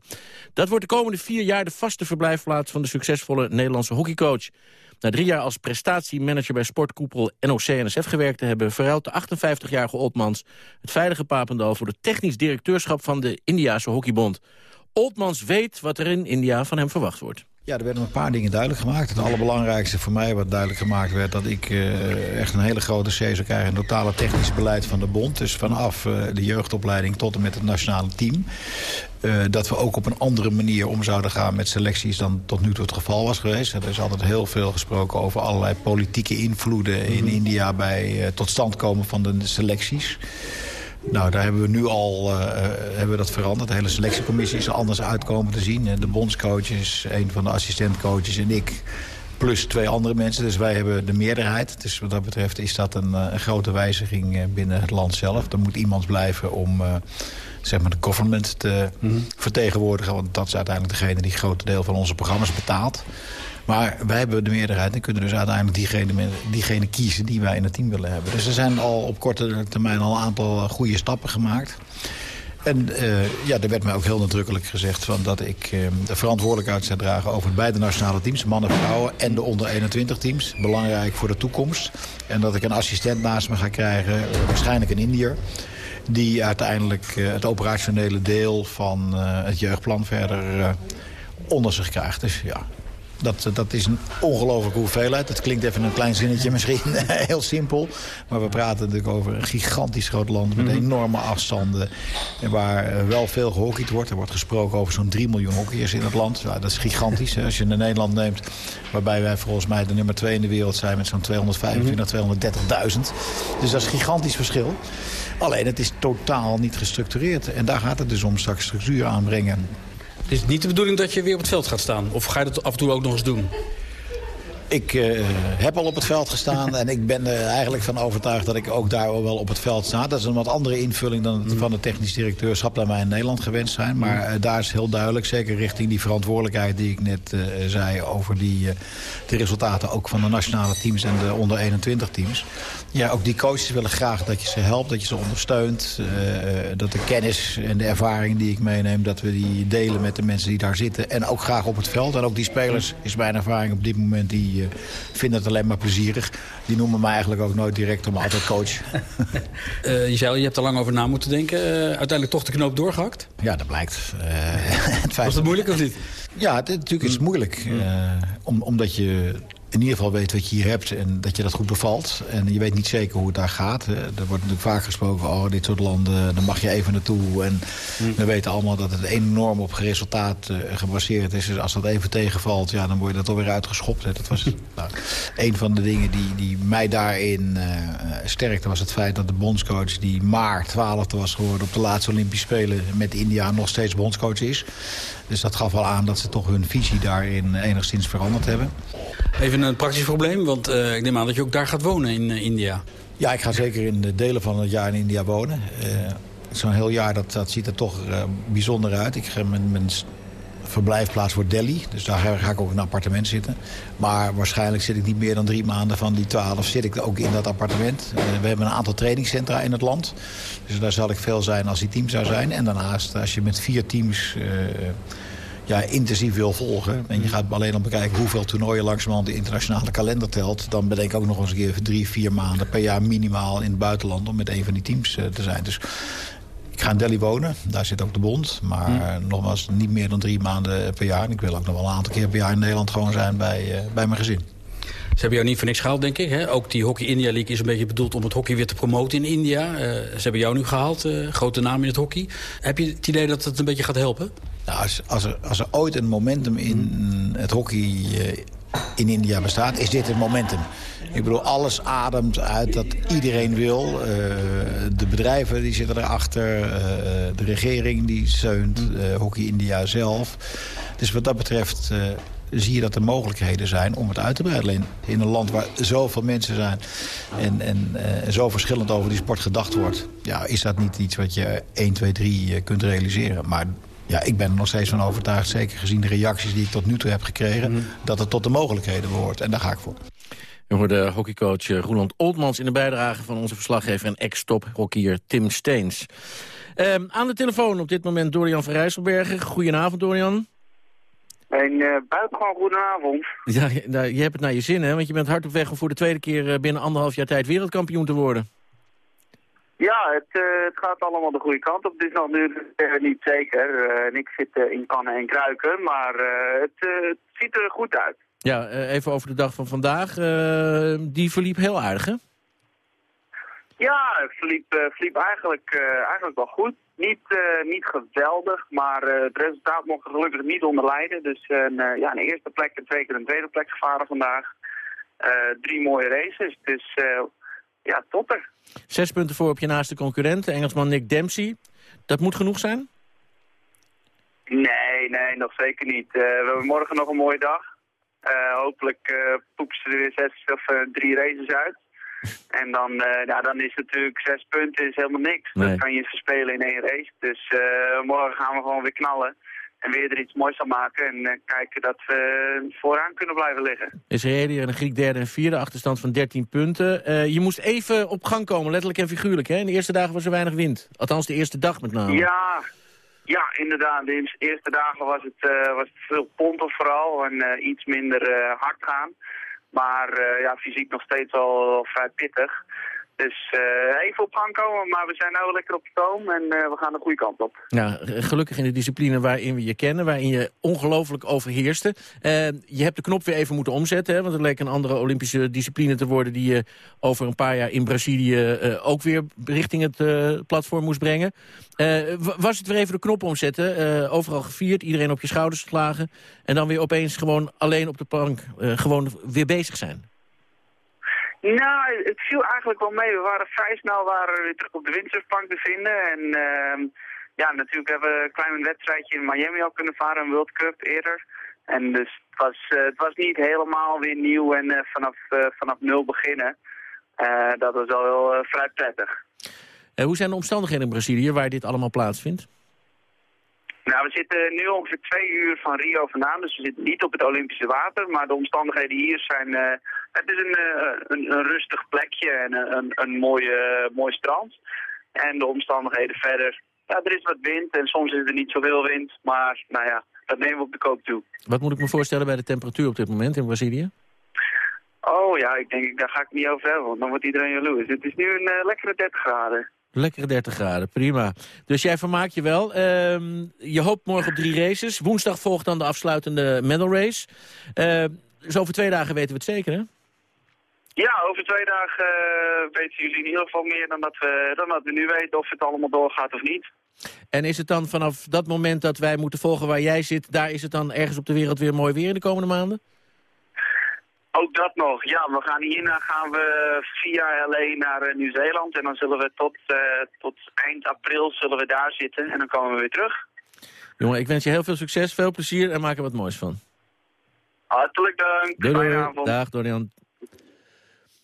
Dat wordt de komende vier jaar de vaste verblijfplaats... van de succesvolle Nederlandse hockeycoach. Na drie jaar als prestatiemanager bij sportkoepel NOC-NSF gewerkt te hebben... verruilt de 58-jarige Oltmans het veilige Papendal... voor het technisch directeurschap van de Indiase Hockeybond. Oltmans weet wat er in India van hem verwacht wordt. Ja, er werden een paar dingen duidelijk gemaakt. Het allerbelangrijkste voor mij wat duidelijk gemaakt werd... dat ik uh, echt een hele grote C zou krijgen... in het totale technisch beleid van de bond. Dus vanaf uh, de jeugdopleiding tot en met het nationale team. Uh, dat we ook op een andere manier om zouden gaan met selecties... dan tot nu toe het geval was geweest. Er is altijd heel veel gesproken over allerlei politieke invloeden... In India bij tot stand komen van de selecties. Nou, daar hebben we nu al uh, hebben we dat veranderd. De hele selectiecommissie is er anders uitkomen te zien. De bondscoach is een van de assistentcoaches en ik plus twee andere mensen. Dus wij hebben de meerderheid. Dus wat dat betreft is dat een, een grote wijziging binnen het land zelf. Er moet iemand blijven om uh, zeg maar de government te mm -hmm. vertegenwoordigen. Want dat is uiteindelijk degene die een groot deel van onze programma's betaalt. Maar wij hebben de meerderheid en kunnen dus uiteindelijk diegene, diegene kiezen die wij in het team willen hebben. Dus er zijn al op korte termijn al een aantal goede stappen gemaakt. En uh, ja, er werd mij ook heel nadrukkelijk gezegd van dat ik uh, de verantwoordelijkheid zou dragen over beide nationale teams, mannen en vrouwen en de onder 21 teams. Belangrijk voor de toekomst. En dat ik een assistent naast me ga krijgen, waarschijnlijk een Indiër. Die uiteindelijk het operationele deel van het jeugdplan verder onder zich krijgt. Dus ja, dat, dat is een ongelofelijke hoeveelheid. Het klinkt even een klein zinnetje misschien, heel simpel. Maar we praten natuurlijk over een gigantisch groot land... met enorme afstanden. En waar wel veel gehockeyd wordt. Er wordt gesproken over zo'n 3 miljoen hockeyers in het land. Ja, dat is gigantisch. Als je naar Nederland neemt... waarbij wij volgens mij de nummer 2 in de wereld zijn... met zo'n 225, 230.000. Dus dat is een gigantisch verschil. Alleen, het is totaal niet gestructureerd. En daar gaat het dus om straks structuur aanbrengen. Het is niet de bedoeling dat je weer op het veld gaat staan? Of ga je dat af en toe ook nog eens doen? Ik uh, heb al op het veld gestaan en ik ben er eigenlijk van overtuigd dat ik ook daar wel op het veld sta. Dat is een wat andere invulling dan het van het technisch directeurschap dat wij in Nederland gewend zijn. Maar uh, daar is heel duidelijk, zeker richting die verantwoordelijkheid die ik net uh, zei over die, de resultaten ook van de nationale teams en de onder 21 teams. Ja, ook die coaches willen graag dat je ze helpt, dat je ze ondersteunt. dat de kennis en de ervaring die ik meeneem, dat we die delen met de mensen die daar zitten. En ook graag op het veld. En ook die spelers, is mijn ervaring op dit moment, die uh, vinden het alleen maar plezierig. Die noemen mij eigenlijk ook nooit direct om altijd coach. uh, je zei al, je hebt er lang over na moeten denken. Uiteindelijk toch de knoop doorgehakt? Ja, dat blijkt. het Was het moeilijk of niet? Ja, het, natuurlijk is het moeilijk. om, omdat je in ieder geval weet wat je hier hebt en dat je dat goed bevalt. En je weet niet zeker hoe het daar gaat. Er wordt natuurlijk vaak gesproken, oh, dit soort landen, daar mag je even naartoe. En mm. we weten allemaal dat het enorm op resultaat uh, gebaseerd is. Dus als dat even tegenvalt, ja, dan word je dat alweer uitgeschopt. Hè. Dat was nou, een van de dingen die, die mij daarin uh, sterkte, was het feit dat de bondscoach... die maar twaalfde was geworden op de laatste Olympische Spelen met India nog steeds bondscoach is. Dus dat gaf wel aan dat ze toch hun visie daarin enigszins veranderd hebben. Even een praktisch probleem, want uh, ik neem aan dat je ook daar gaat wonen in uh, India. Ja, ik ga zeker in de delen van het jaar in India wonen. Uh, Zo'n heel jaar, dat, dat ziet er toch bijzonder uit. Ik ga mijn, mijn verblijfplaats voor Delhi. Dus daar ga ik ook in een appartement zitten. Maar waarschijnlijk zit ik niet meer dan drie maanden van die twaalf... zit ik ook in dat appartement. we hebben een aantal trainingscentra in het land. Dus daar zal ik veel zijn als die team zou zijn. En daarnaast, als je met vier teams ja, intensief wil volgen... en je gaat alleen om bekijken hoeveel toernooien langzamerhand de internationale kalender telt... dan bedenk ik ook nog eens een keer drie, vier maanden per jaar minimaal in het buitenland... om met een van die teams uh, te zijn. Dus ik ga in Delhi wonen, daar zit ook de bond. Maar hmm. nogmaals, niet meer dan drie maanden per jaar. En ik wil ook nog wel een aantal keer per jaar in Nederland gewoon zijn bij, uh, bij mijn gezin. Ze hebben jou niet voor niks gehaald, denk ik. Hè? Ook die Hockey India League is een beetje bedoeld om het hockey weer te promoten in India. Uh, ze hebben jou nu gehaald, uh, grote naam in het hockey. Heb je het idee dat het een beetje gaat helpen? Nou, als, als, er, als er ooit een momentum in het hockey uh, in India bestaat, is dit het momentum. Ik bedoel, alles ademt uit dat iedereen wil. Uh, de bedrijven die zitten erachter. Uh, de regering die steunt. Hockey India zelf. Dus wat dat betreft zie je dat er mogelijkheden zijn om het uit te breiden. Alleen in een land waar zoveel mensen zijn en, en zo verschillend over die sport gedacht wordt... Ja, is dat niet iets wat je 1, 2, 3 kunt realiseren. Maar ja, ik ben er nog steeds van overtuigd, zeker gezien de reacties die ik tot nu toe heb gekregen... Mhm. dat het tot de mogelijkheden behoort. En daar ga ik voor. We hoorden hockeycoach eh, Roland Oldmans in de bijdrage van onze verslaggever... en ex-tophockeyer Tim Steens. Ehm, aan de telefoon op dit moment Dorian van Rijsselbergen. Goedenavond, Dorian. Een uh, buitengewoon goedenavond. Ja, nou, je hebt het naar je zin, hè? Want je bent hard op weg om voor de tweede keer eh, binnen anderhalf jaar tijd wereldkampioen te worden. Ja, het, uh, het, gaat allemaal de goede kant op. Het is nog nu niet zeker. en ik zit in kannen en kruiken, maar het, het ziet er goed uit. Ja, eh, even over de dag van vandaag. Die verliep heel aardig, hè? Ja, het verliep, verliep eigenlijk, eigenlijk wel goed. Niet, niet geweldig, maar het resultaat mocht er gelukkig niet onder lijden. Dus een, ja, een eerste plek en twee keer een tweede plek gevaren vandaag. drie mooie races, dus ja, topper. Zes punten voor op je naaste concurrent, de Engelsman Nick Dempsey. Dat moet genoeg zijn? Nee, nee, nog zeker niet. we hebben morgen nog een mooie dag. Uh, hopelijk uh, poepen ze er weer zes of uh, drie races uit. En dan, ja, dan is natuurlijk zes punten is helemaal niks. Nee. Dat kan je verspelen in één race. Dus morgen gaan we gewoon weer knallen. En weer er iets moois van maken. En kijken dat we vooraan kunnen blijven liggen. Israëliër en een Griek derde en vierde. Achterstand van 13 punten. je moest even op gang komen, letterlijk en figuurlijk. Hè? In de eerste dagen was er weinig wind. Althans de eerste dag met name. Ja, ja, inderdaad. De eerste dagen was het, uh, was het veel pompen vooral en uh, iets minder hard gaan. Maar ja, fysiek nog steeds al vrij pittig. Dus even op gang komen, maar we zijn nu lekker op stoom en uh, we gaan de goede kant op. Ja, gelukkig in de discipline waarin we je kennen, waarin je ongelooflijk overheerste. Uh, je hebt de knop weer even moeten omzetten, hè, want het leek een andere Olympische discipline te worden... die je over een paar jaar in Brazilië ook weer richting het platform moest brengen. was het weer even de knop omzetten, overal gevierd, iedereen op je schouders geslagen... en dan weer opeens gewoon alleen op de plank gewoon weer bezig zijn? Nou, het viel eigenlijk wel mee. We waren vrij snel waren we weer terug op de windsurfbank te vinden. En uh, ja, natuurlijk hebben we een klein wedstrijdje in Miami al kunnen varen, een World Cup eerder. En dus het was, uh, het was niet helemaal weer nieuw en uh, vanaf, uh, vanaf nul beginnen. dat was wel heel vrij prettig. hoe zijn de omstandigheden in Brazilië waar dit allemaal plaatsvindt? Nou, we zitten nu ongeveer twee uur van Rio vandaan, dus we zitten niet op het Olympische water. Maar de omstandigheden hier zijn, uh, het is een, uh, een, een, rustig plekje en een, een mooie, mooi strand. En de omstandigheden verder, ja, er is wat wind en soms is er niet zoveel wind. Maar nou ja, dat nemen we op de koop toe. Wat moet ik me voorstellen bij de temperatuur op dit moment in Brazilië? Oh ja, ik denk, daar ga ik niet over hebben, want dan wordt iedereen jaloers. Het is nu een uh, lekkere 30 graden. Lekkere 30 graden, prima. Dus jij vermaakt je wel. Uh, je hoopt morgen op drie races. Woensdag volgt dan de afsluitende medal race. Uh, dus over twee dagen weten we het zeker, hè? Ja, over twee dagen uh, weten jullie in ieder geval meer dan dat, we, dan dat we nu weten of het allemaal doorgaat of niet. En is het dan vanaf dat moment dat wij moeten volgen waar jij zit... daar is het dan ergens op de wereld weer mooi weer in de komende maanden? Ook dat nog. Ja, we gaan hierna gaan we via LA naar uh, Nieuw-Zeeland. En dan zullen we tot, uh, tot eind april zullen we daar zitten. En dan komen we weer terug. Jongen, ik wens je heel veel succes, veel plezier en maak er wat moois van. Hartelijk dank. Doei, doei. Dag Dorian.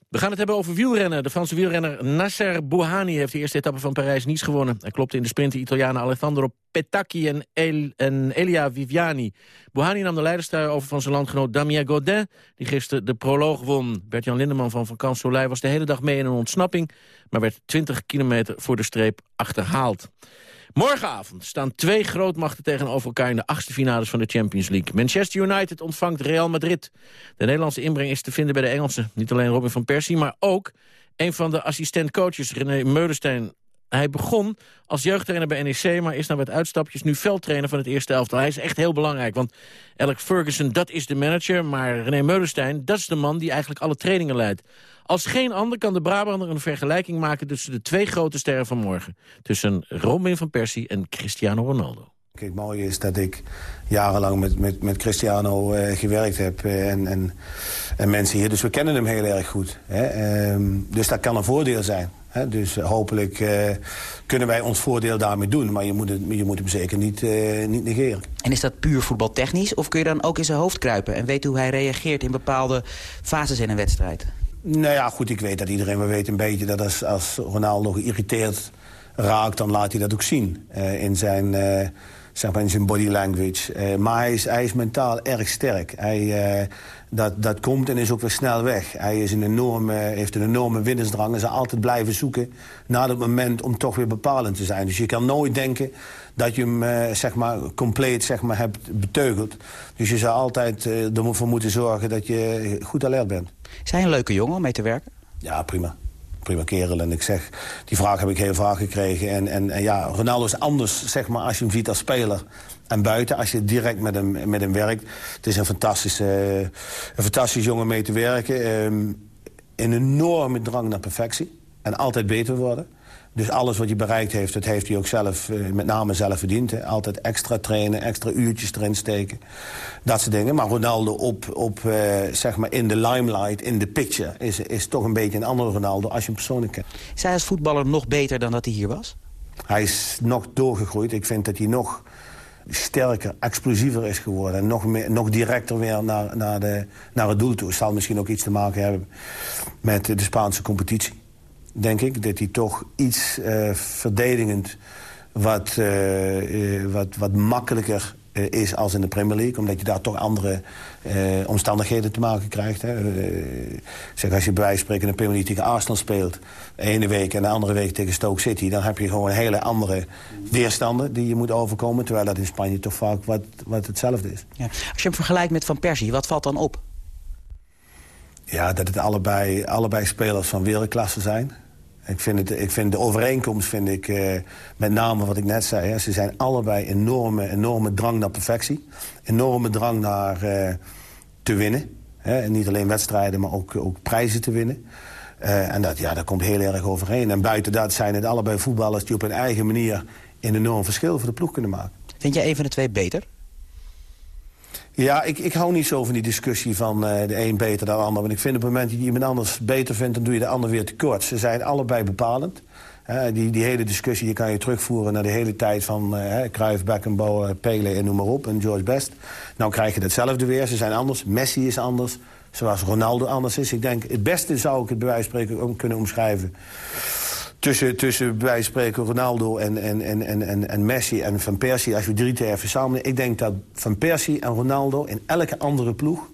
We gaan het hebben over wielrennen. De Franse wielrenner Nasser Bouhani heeft de eerste etappe van Parijs-Nice gewonnen. Hij klopte in de sprint de Italianen Alessandro Petacchi en, El en Elia Viviani. Bouhani nam de leiderstrui over van zijn landgenoot Damien Godin... die gisteren de proloog won. Bert-Jan Lindeman van Van Soleil was de hele dag mee in een ontsnapping... maar werd 20 kilometer voor de streep achterhaald. Morgenavond staan twee grootmachten tegenover elkaar... in de achtste finales van de Champions League. Manchester United ontvangt Real Madrid. De Nederlandse inbreng is te vinden bij de Engelsen. Niet alleen Robin van Persie, maar ook een van de assistentcoaches... René Meulenstein hij begon als jeugdtrainer bij NEC, maar is nou met uitstapjes nu veldtrainer van het eerste elftal. Hij is echt heel belangrijk, want Alex Ferguson, dat is de manager, maar René Meulenstein, dat is de man die eigenlijk alle trainingen leidt. Als geen ander kan de Brabander een vergelijking maken tussen de twee grote sterren van morgen. Tussen Robin van Persie en Cristiano Ronaldo. Kijk, het mooie is dat ik jarenlang met, met, met Cristiano uh, gewerkt heb uh, en, en, en, mensen hier. Dus we kennen hem heel erg goed. Hè? Um, dus dat kan een voordeel zijn. Hè? Dus hopelijk uh, kunnen wij ons voordeel daarmee doen. Maar je moet, het, je moet hem zeker niet, niet negeren. En is dat puur voetbaltechnisch? Of kun je dan ook in zijn hoofd kruipen... en weten hoe hij reageert in bepaalde fases in een wedstrijd? Nou ja, goed, ik weet dat iedereen... We weet een beetje dat als, als Ronaldo geïrriteerd raakt... dan laat hij dat ook zien in zijn zeg maar in zijn body language. Uh, maar hij is, hij is mentaal erg sterk. Hij, uh, dat, dat komt en is ook weer snel weg. Hij is een enorme, heeft een enorme winnersdrang en zal altijd blijven zoeken... naar het moment om toch weer bepalend te zijn. Dus je kan nooit denken dat je hem uh, zeg maar, compleet zeg maar, hebt beteugeld. Dus je zou altijd ervoor moeten zorgen dat je goed alert bent. Is hij een leuke jongen om mee te werken? Ja, prima prima kerel. En ik zeg, die vraag heb ik heel vaak gekregen. En, en, en, ja, Ronaldo is anders, zeg maar, als je hem ziet als speler en buiten. Als je direct met hem, met hem werkt. Het is een fantastische, een fantastisch jongen mee te werken. Um, een enorme drang naar perfectie. En altijd beter worden. Dus alles wat hij bereikt heeft, dat heeft hij ook zelf, eh, met name zelf verdiend. Hè. Altijd extra trainen, extra uurtjes erin steken. Dat soort dingen. Maar Ronaldo op, op uh, zeg maar in de limelight, in de picture... Is, is toch een beetje een andere Ronaldo als je hem persoonlijk kent. Is hij als voetballer nog beter dan dat hij hier was? Hij is nog doorgegroeid. Ik vind dat hij nog sterker, explosiever is geworden. En nog, meer, nog directer weer naar, naar, de, naar het doel toe. Het zal misschien ook iets te maken hebben met de Spaanse competitie denk ik. Dat hij toch iets uh, verdedigend wat, uh, wat, wat makkelijker is als in de Premier League. Omdat je daar toch andere omstandigheden te maken krijgt. Hè. zeg, als je bij wijze van spreken in de Premier League tegen Arsenal speelt... de ene week en de andere week tegen Stoke City... dan heb je gewoon hele andere weerstanden die je moet overkomen. Terwijl dat in Spanje toch vaak wat, wat hetzelfde is. Ja. Als je hem vergelijkt met Van Persie, wat valt dan op? Ja, dat het allebei, allebei spelers van wereldklasse zijn. Ik vind, het, ik vind de overeenkomst, vind ik, uh, met name wat ik net zei... Hè, ze zijn allebei enorme, enorme drang naar perfectie. Enorme drang naar uh, te winnen. Hè, en niet alleen wedstrijden, maar ook, ook prijzen te winnen. Uh, en dat, ja, dat komt heel erg overeen. En buiten dat zijn het allebei voetballers... die op hun eigen manier een enorm verschil voor de ploeg kunnen maken. Vind jij een van de twee beter? Ja, ik, ik hou niet zo van die discussie van uh, de een beter dan de ander. Want ik vind op het moment dat je iemand anders beter vindt... dan doe je de ander weer tekort. Ze zijn allebei bepalend. Uh, die, die hele discussie die kan je terugvoeren naar de hele tijd van uh, Cruyff, Beckenbauer, Pele en noem maar op. En George Best. Nou krijg je hetzelfde weer. Ze zijn anders. Messi is anders. Zoals Ronaldo anders is. Ik denk, het beste zou ik het bij wijze spreken kunnen omschrijven tussen, tussen bij spreken Ronaldo en, en, en, en, en Messi en Van Persie... als je drie ter verzamelen... ik denk dat Van Persie en Ronaldo in elke andere ploeg...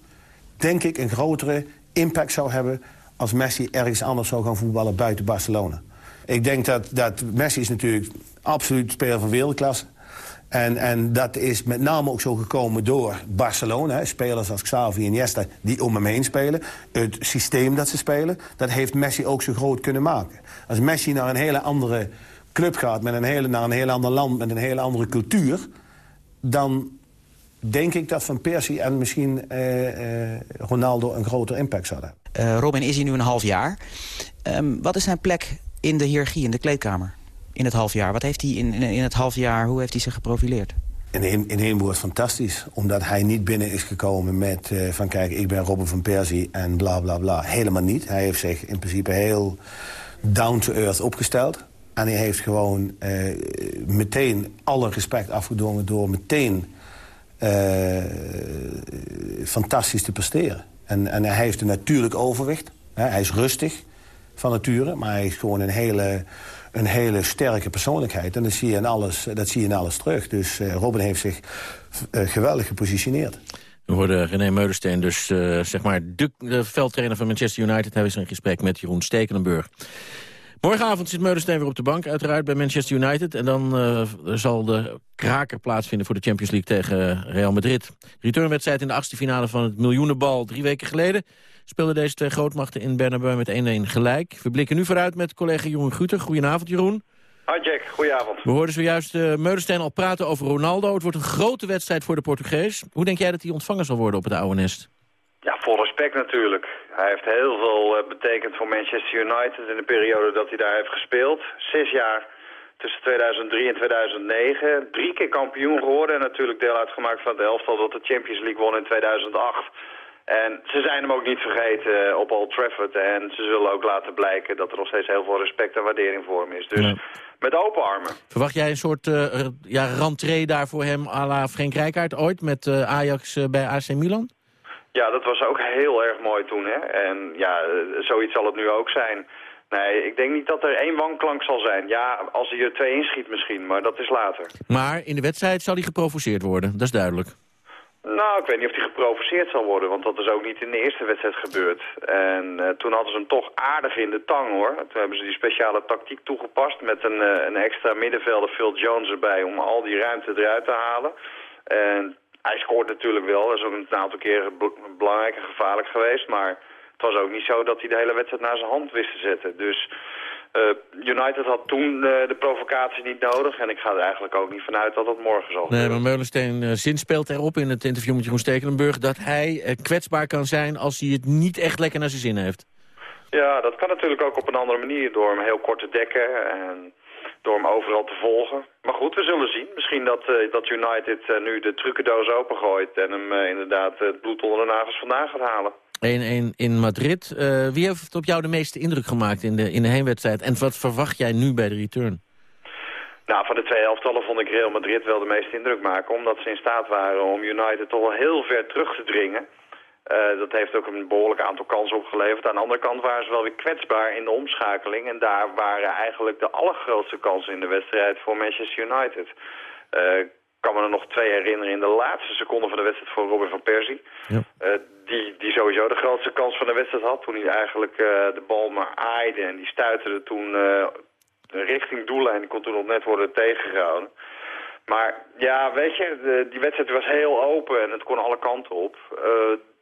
denk ik een grotere impact zou hebben... als Messi ergens anders zou gaan voetballen buiten Barcelona. Ik denk dat, dat Messi is natuurlijk absoluut speler van wereldklasse. En, en dat is met name ook zo gekomen door Barcelona. Hè. Spelers als Xavi en Iniesta die om hem heen spelen. Het systeem dat ze spelen, dat heeft Messi ook zo groot kunnen maken. Als Messi naar een hele andere club gaat, met een hele, naar een heel ander land... met een hele andere cultuur... dan denk ik dat Van Persie en misschien eh, eh, Ronaldo een groter impact zouden hebben. Uh, Robin is hier nu een half jaar. Um, wat is zijn plek in de hiërarchie, in de kleedkamer? In het half jaar. Wat heeft hij in, in het half jaar, hoe heeft hij zich geprofileerd? In één, in woord fantastisch. Omdat hij niet binnen is gekomen met uh, van kijk, ik ben Robin van Persie en bla bla bla. Helemaal niet. Hij heeft zich in principe heel down to earth opgesteld. En hij heeft gewoon uh, meteen alle respect afgedwongen door meteen uh, fantastisch te presteren. En, en hij heeft een natuurlijk overwicht. Hij is rustig van nature, maar hij is gewoon een hele, een hele sterke persoonlijkheid. En dat zie je in alles, dat zie je in alles terug. Dus uh, Robin heeft zich geweldig gepositioneerd. We hoorden René Meulensteen, dus uh, zeg maar de, veldtrainer van Manchester United. Hij is in gesprek met Jeroen Stekelenburg. Morgenavond zit Meulensteen weer op de bank, uiteraard bij Manchester United. En dan zal de kraker plaatsvinden voor de Champions League tegen Real Madrid. Returnwedstrijd in de achtste finale van het miljoenenbal drie weken geleden. Speelden deze twee grootmachten in Bernabeu met 1-1 gelijk. We blikken nu vooruit met collega Jeroen Guter. Goedenavond Jeroen. Hi Jack, goedenavond. We hoorden zojuist uh, al praten over Ronaldo. Het wordt een grote wedstrijd voor de Portugees. Hoe denk jij dat hij ontvangen zal worden op het oude nest? Ja, vol respect natuurlijk. Hij heeft heel veel uh, betekend voor Manchester United in de periode dat hij daar heeft gespeeld. Zes jaar tussen 2003 en 2009. Drie keer kampioen geworden en natuurlijk deel uitgemaakt van de elftal dat de Champions League won in 2008. En ze zijn hem ook niet vergeten eh, op Old Trafford. En ze zullen ook laten blijken dat er nog steeds heel veel respect en waardering voor hem is. Dus met open armen. Verwacht jij een soort uh, ja, rentree daar voor hem à la Frank Rijkaard ooit met uh, Ajax uh, bij AC Milan? Ja, dat was ook heel erg mooi toen. Hè? En ja, zoiets zal het nu ook zijn. Nee, ik denk niet dat er één wanklank zal zijn. Ja, als hij er twee inschiet misschien, maar dat is later. Maar in de wedstrijd zal hij geprovoceerd worden, dat is duidelijk. Nou, ik weet niet of hij geprovoceerd zal worden, want dat is ook niet in de eerste wedstrijd gebeurd. En uh, toen hadden ze hem toch aardig in de tang, hoor. Toen hebben ze die speciale tactiek toegepast met een, uh, een extra middenvelder Phil Jones erbij om al die ruimte eruit te halen. En hij scoort natuurlijk wel, dat is ook een aantal keren belangrijk en gevaarlijk geweest, maar het was ook niet zo dat hij de hele wedstrijd naar zijn hand wist te zetten. Dus United had toen uh, de provocatie niet nodig. En ik ga er eigenlijk ook niet vanuit dat dat morgen zal gebeuren. Nee, maar Meulensteen zin speelt erop in het interview met Jeroen Stekelenburg... dat hij kwetsbaar kan zijn als hij het niet echt lekker naar zijn zin heeft. Ja, dat kan natuurlijk ook op een andere manier. Door hem heel kort te dekken en door hem overal te volgen. Maar goed, we zullen zien. Misschien dat, dat United nu de trucendoos opengooit... en hem inderdaad het bloed onder de nagels vandaan gaat halen. 1-1 in Madrid. Uh, wie heeft op jou de meeste indruk gemaakt in de, in de heenwedstrijd? En wat verwacht jij nu bij de return? Nou, van de twee elftallen vond ik Real Madrid wel de meeste indruk maken. Omdat ze in staat waren om United toch wel heel ver terug te dringen. Uh, dat heeft ook een behoorlijk aantal kansen opgeleverd. Aan de andere kant waren ze wel weer kwetsbaar in de omschakeling. En daar waren eigenlijk de allergrootste kansen in de wedstrijd voor Manchester United. Ik kan me er nog twee herinneren in de laatste seconde van de wedstrijd voor Robin van Persie. Ja. Uh, die, die sowieso de grootste kans van de wedstrijd had. Toen hij eigenlijk uh, de bal maar aaide en die stuiterde toen uh, richting doellijn. Die kon toen op net worden tegengehouden. Maar ja, weet je, de, die wedstrijd was heel open en het kon alle kanten op.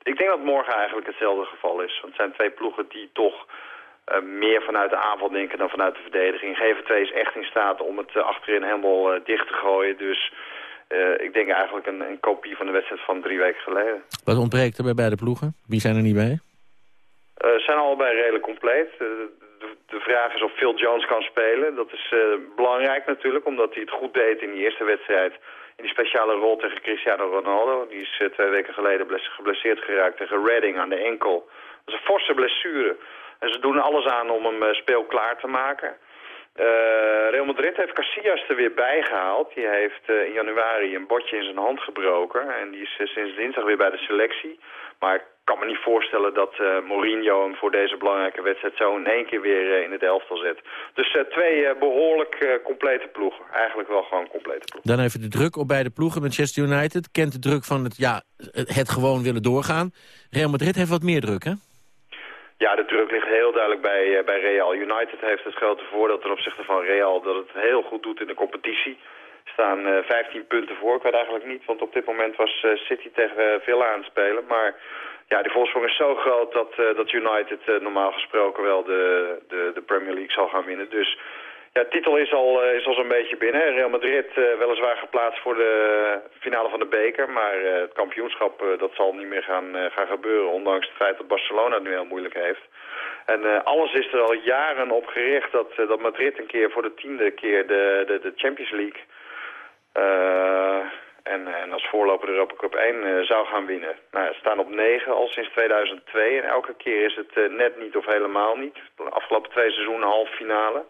ik denk dat morgen eigenlijk hetzelfde geval is. Want het zijn twee ploegen die toch meer vanuit de aanval denken dan vanuit de verdediging. GV2 is echt in staat om het achterin helemaal dicht te gooien. Dus uh, ik denk eigenlijk een, een, kopie van de wedstrijd van drie weken geleden. Wat ontbreekt er bij beide ploegen? Wie zijn er niet bij? Uh, zijn allebei redelijk compleet. Uh, de, de, vraag is of Phil Jones kan spelen. Dat is belangrijk natuurlijk, omdat hij het goed deed in die eerste wedstrijd. In die speciale rol tegen Cristiano Ronaldo. Die is twee weken geleden geblesseerd geraakt tegen Redding aan de enkel. Dat is een forse blessure. En ze doen alles aan om hem speelklaar te maken. Uh, Real Madrid heeft Casillas er weer bij gehaald. Die heeft uh, in januari een botje in zijn hand gebroken. En die is uh, sinds dinsdag weer bij de selectie. Maar ik kan me niet voorstellen dat Mourinho hem voor deze belangrijke wedstrijd zo in één keer weer in het elftal zet. Dus twee behoorlijk complete ploegen. Eigenlijk wel gewoon complete ploegen. Dan even de druk op beide ploegen. Manchester United kent de druk van het, ja, het gewoon willen doorgaan. Real Madrid heeft wat meer druk, hè? Ja, de druk ligt heel duidelijk bij, uh, bij Real. United heeft het grote voordeel ten opzichte van Real dat het heel goed doet in de competitie. Er staan uh, eh, 15 punten voor. Ik weet eigenlijk niet, want op dit moment was uh, City tegen Villa aan het spelen. Maar ja, die voorsprong is zo groot dat, dat United normaal gesproken wel de, de, de Premier League zal gaan winnen. Dus ja, de titel is al, is al zo'n beetje binnen. Real Madrid uh, weliswaar geplaatst voor de finale van de beker. Maar uh, het kampioenschap dat zal niet meer gaan, gaan gebeuren. Ondanks het feit dat Barcelona het nu heel moeilijk heeft. En alles is er al jaren op gericht dat, dat Madrid een keer voor de tiende keer de, de, de Champions League... En, en, als voorloper de Europa Cup 1 zou gaan winnen. Nou, ze staan op 9 al sinds 2002 en elke keer is het net niet of helemaal niet. De afgelopen twee seizoenen halve finale.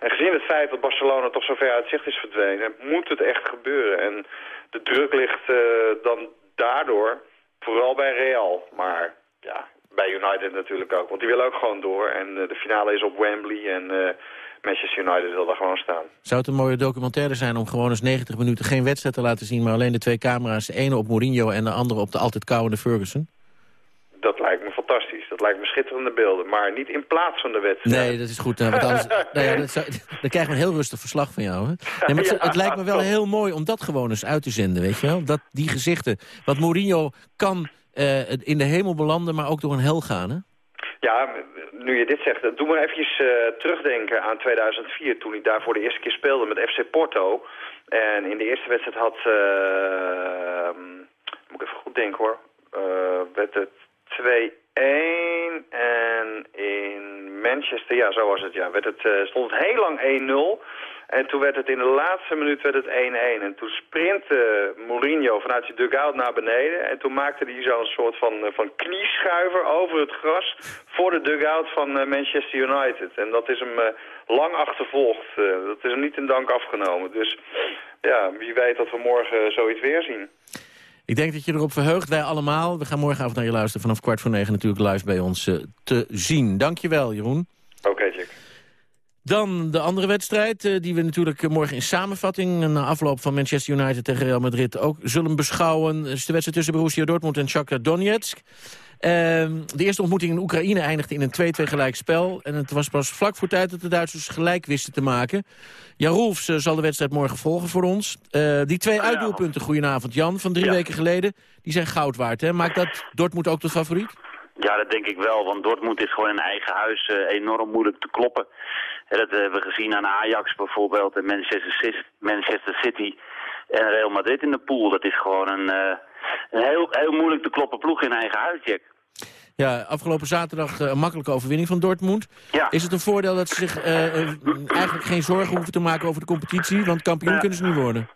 En gezien het feit dat Barcelona toch zo ver uit zicht is verdwenen, moet het echt gebeuren. En de druk ligt uh, dan daardoor vooral bij Real. Maar ja, bij United natuurlijk ook. Want die willen ook gewoon door. En uh, de finale is op Wembley en uh, Manchester United wil daar gewoon staan. Zou het een mooie documentaire zijn om gewoon eens 90 minuten geen wedstrijd te laten zien... maar alleen de twee camera's, de ene op Mourinho en de andere op de altijd koude Ferguson? Dat lijkt me fantastisch. Dat lijkt me schitterende beelden. Maar niet in plaats van de wedstrijd. Nee, dat is goed. want anders, nou ja, dat zou, dan krijg je een heel rustig verslag van jou. Hè? Nee, maar het, het, lijkt me wel heel mooi om dat gewoon eens uit te zenden, weet je wel? Dat, die gezichten. Want Mourinho kan uh, in de hemel belanden, maar ook door een hel gaan, hè? Ja, nu je dit zegt, doe maar eventjes uh, terugdenken aan 2004... toen hij daar voor de eerste keer speelde met FC Porto. En in de eerste wedstrijd had... Uh, moet ik even goed denken hoor. werd het 2-1 en in Manchester, ja zo was het ja, werd het, uh, stond het heel lang 1-0. En toen werd het in de laatste minuut werd het 1-1. En toen sprintte Mourinho vanuit zijn dugout naar beneden. En toen maakte hij zo'n soort van, eh, van knieschuiver over het gras voor de dugout van eh, Manchester United. En dat is hem eh, lang achtervolgd. Eh, dat is hem niet in dank afgenomen. Dus ja, wie weet dat we morgen zoiets weer zien. Ik denk dat je erop verheugt, wij allemaal. We gaan morgenavond naar je luisteren vanaf kwart voor negen natuurlijk live bij ons eh, te zien. Dankjewel, Jeroen. Oké, Jack. Dan de andere wedstrijd, eh, die we natuurlijk eh, morgen in samenvatting... na afloop van Manchester United tegen Real Madrid ook zullen beschouwen. Dat is de wedstrijd tussen Borussia Dortmund en Shakhtar Donetsk. Ehm, de eerste ontmoeting in Oekraïne eindigde in een 2-2 gelijk spel. En het was pas vlak voor tijd dat de Duitsers gelijk wisten te maken. Jan Roelfs eh, zal de wedstrijd morgen volgen voor ons. Eh, die twee uitdoelpunten, goedenavond Jan, van drie weken geleden... die zijn goud waard. Hè? Maakt dat Dortmund ook tot favoriet? Ja, dat denk ik wel, want Dortmund is gewoon in eigen huis eh, enorm moeilijk te kloppen. En dat hebben we gezien aan Ajax bijvoorbeeld en Manchester City, Manchester City en Real Madrid in de pool. Dat is gewoon een, een heel, heel moeilijk te kloppen ploeg in eigen huis, Jack. Ja, afgelopen zaterdag eh, een makkelijke overwinning van Dortmund. Is het een voordeel dat ze zich eh, eh, eigenlijk geen zorgen hoeven te maken over de competitie? Want kampioen kunnen ze nu worden.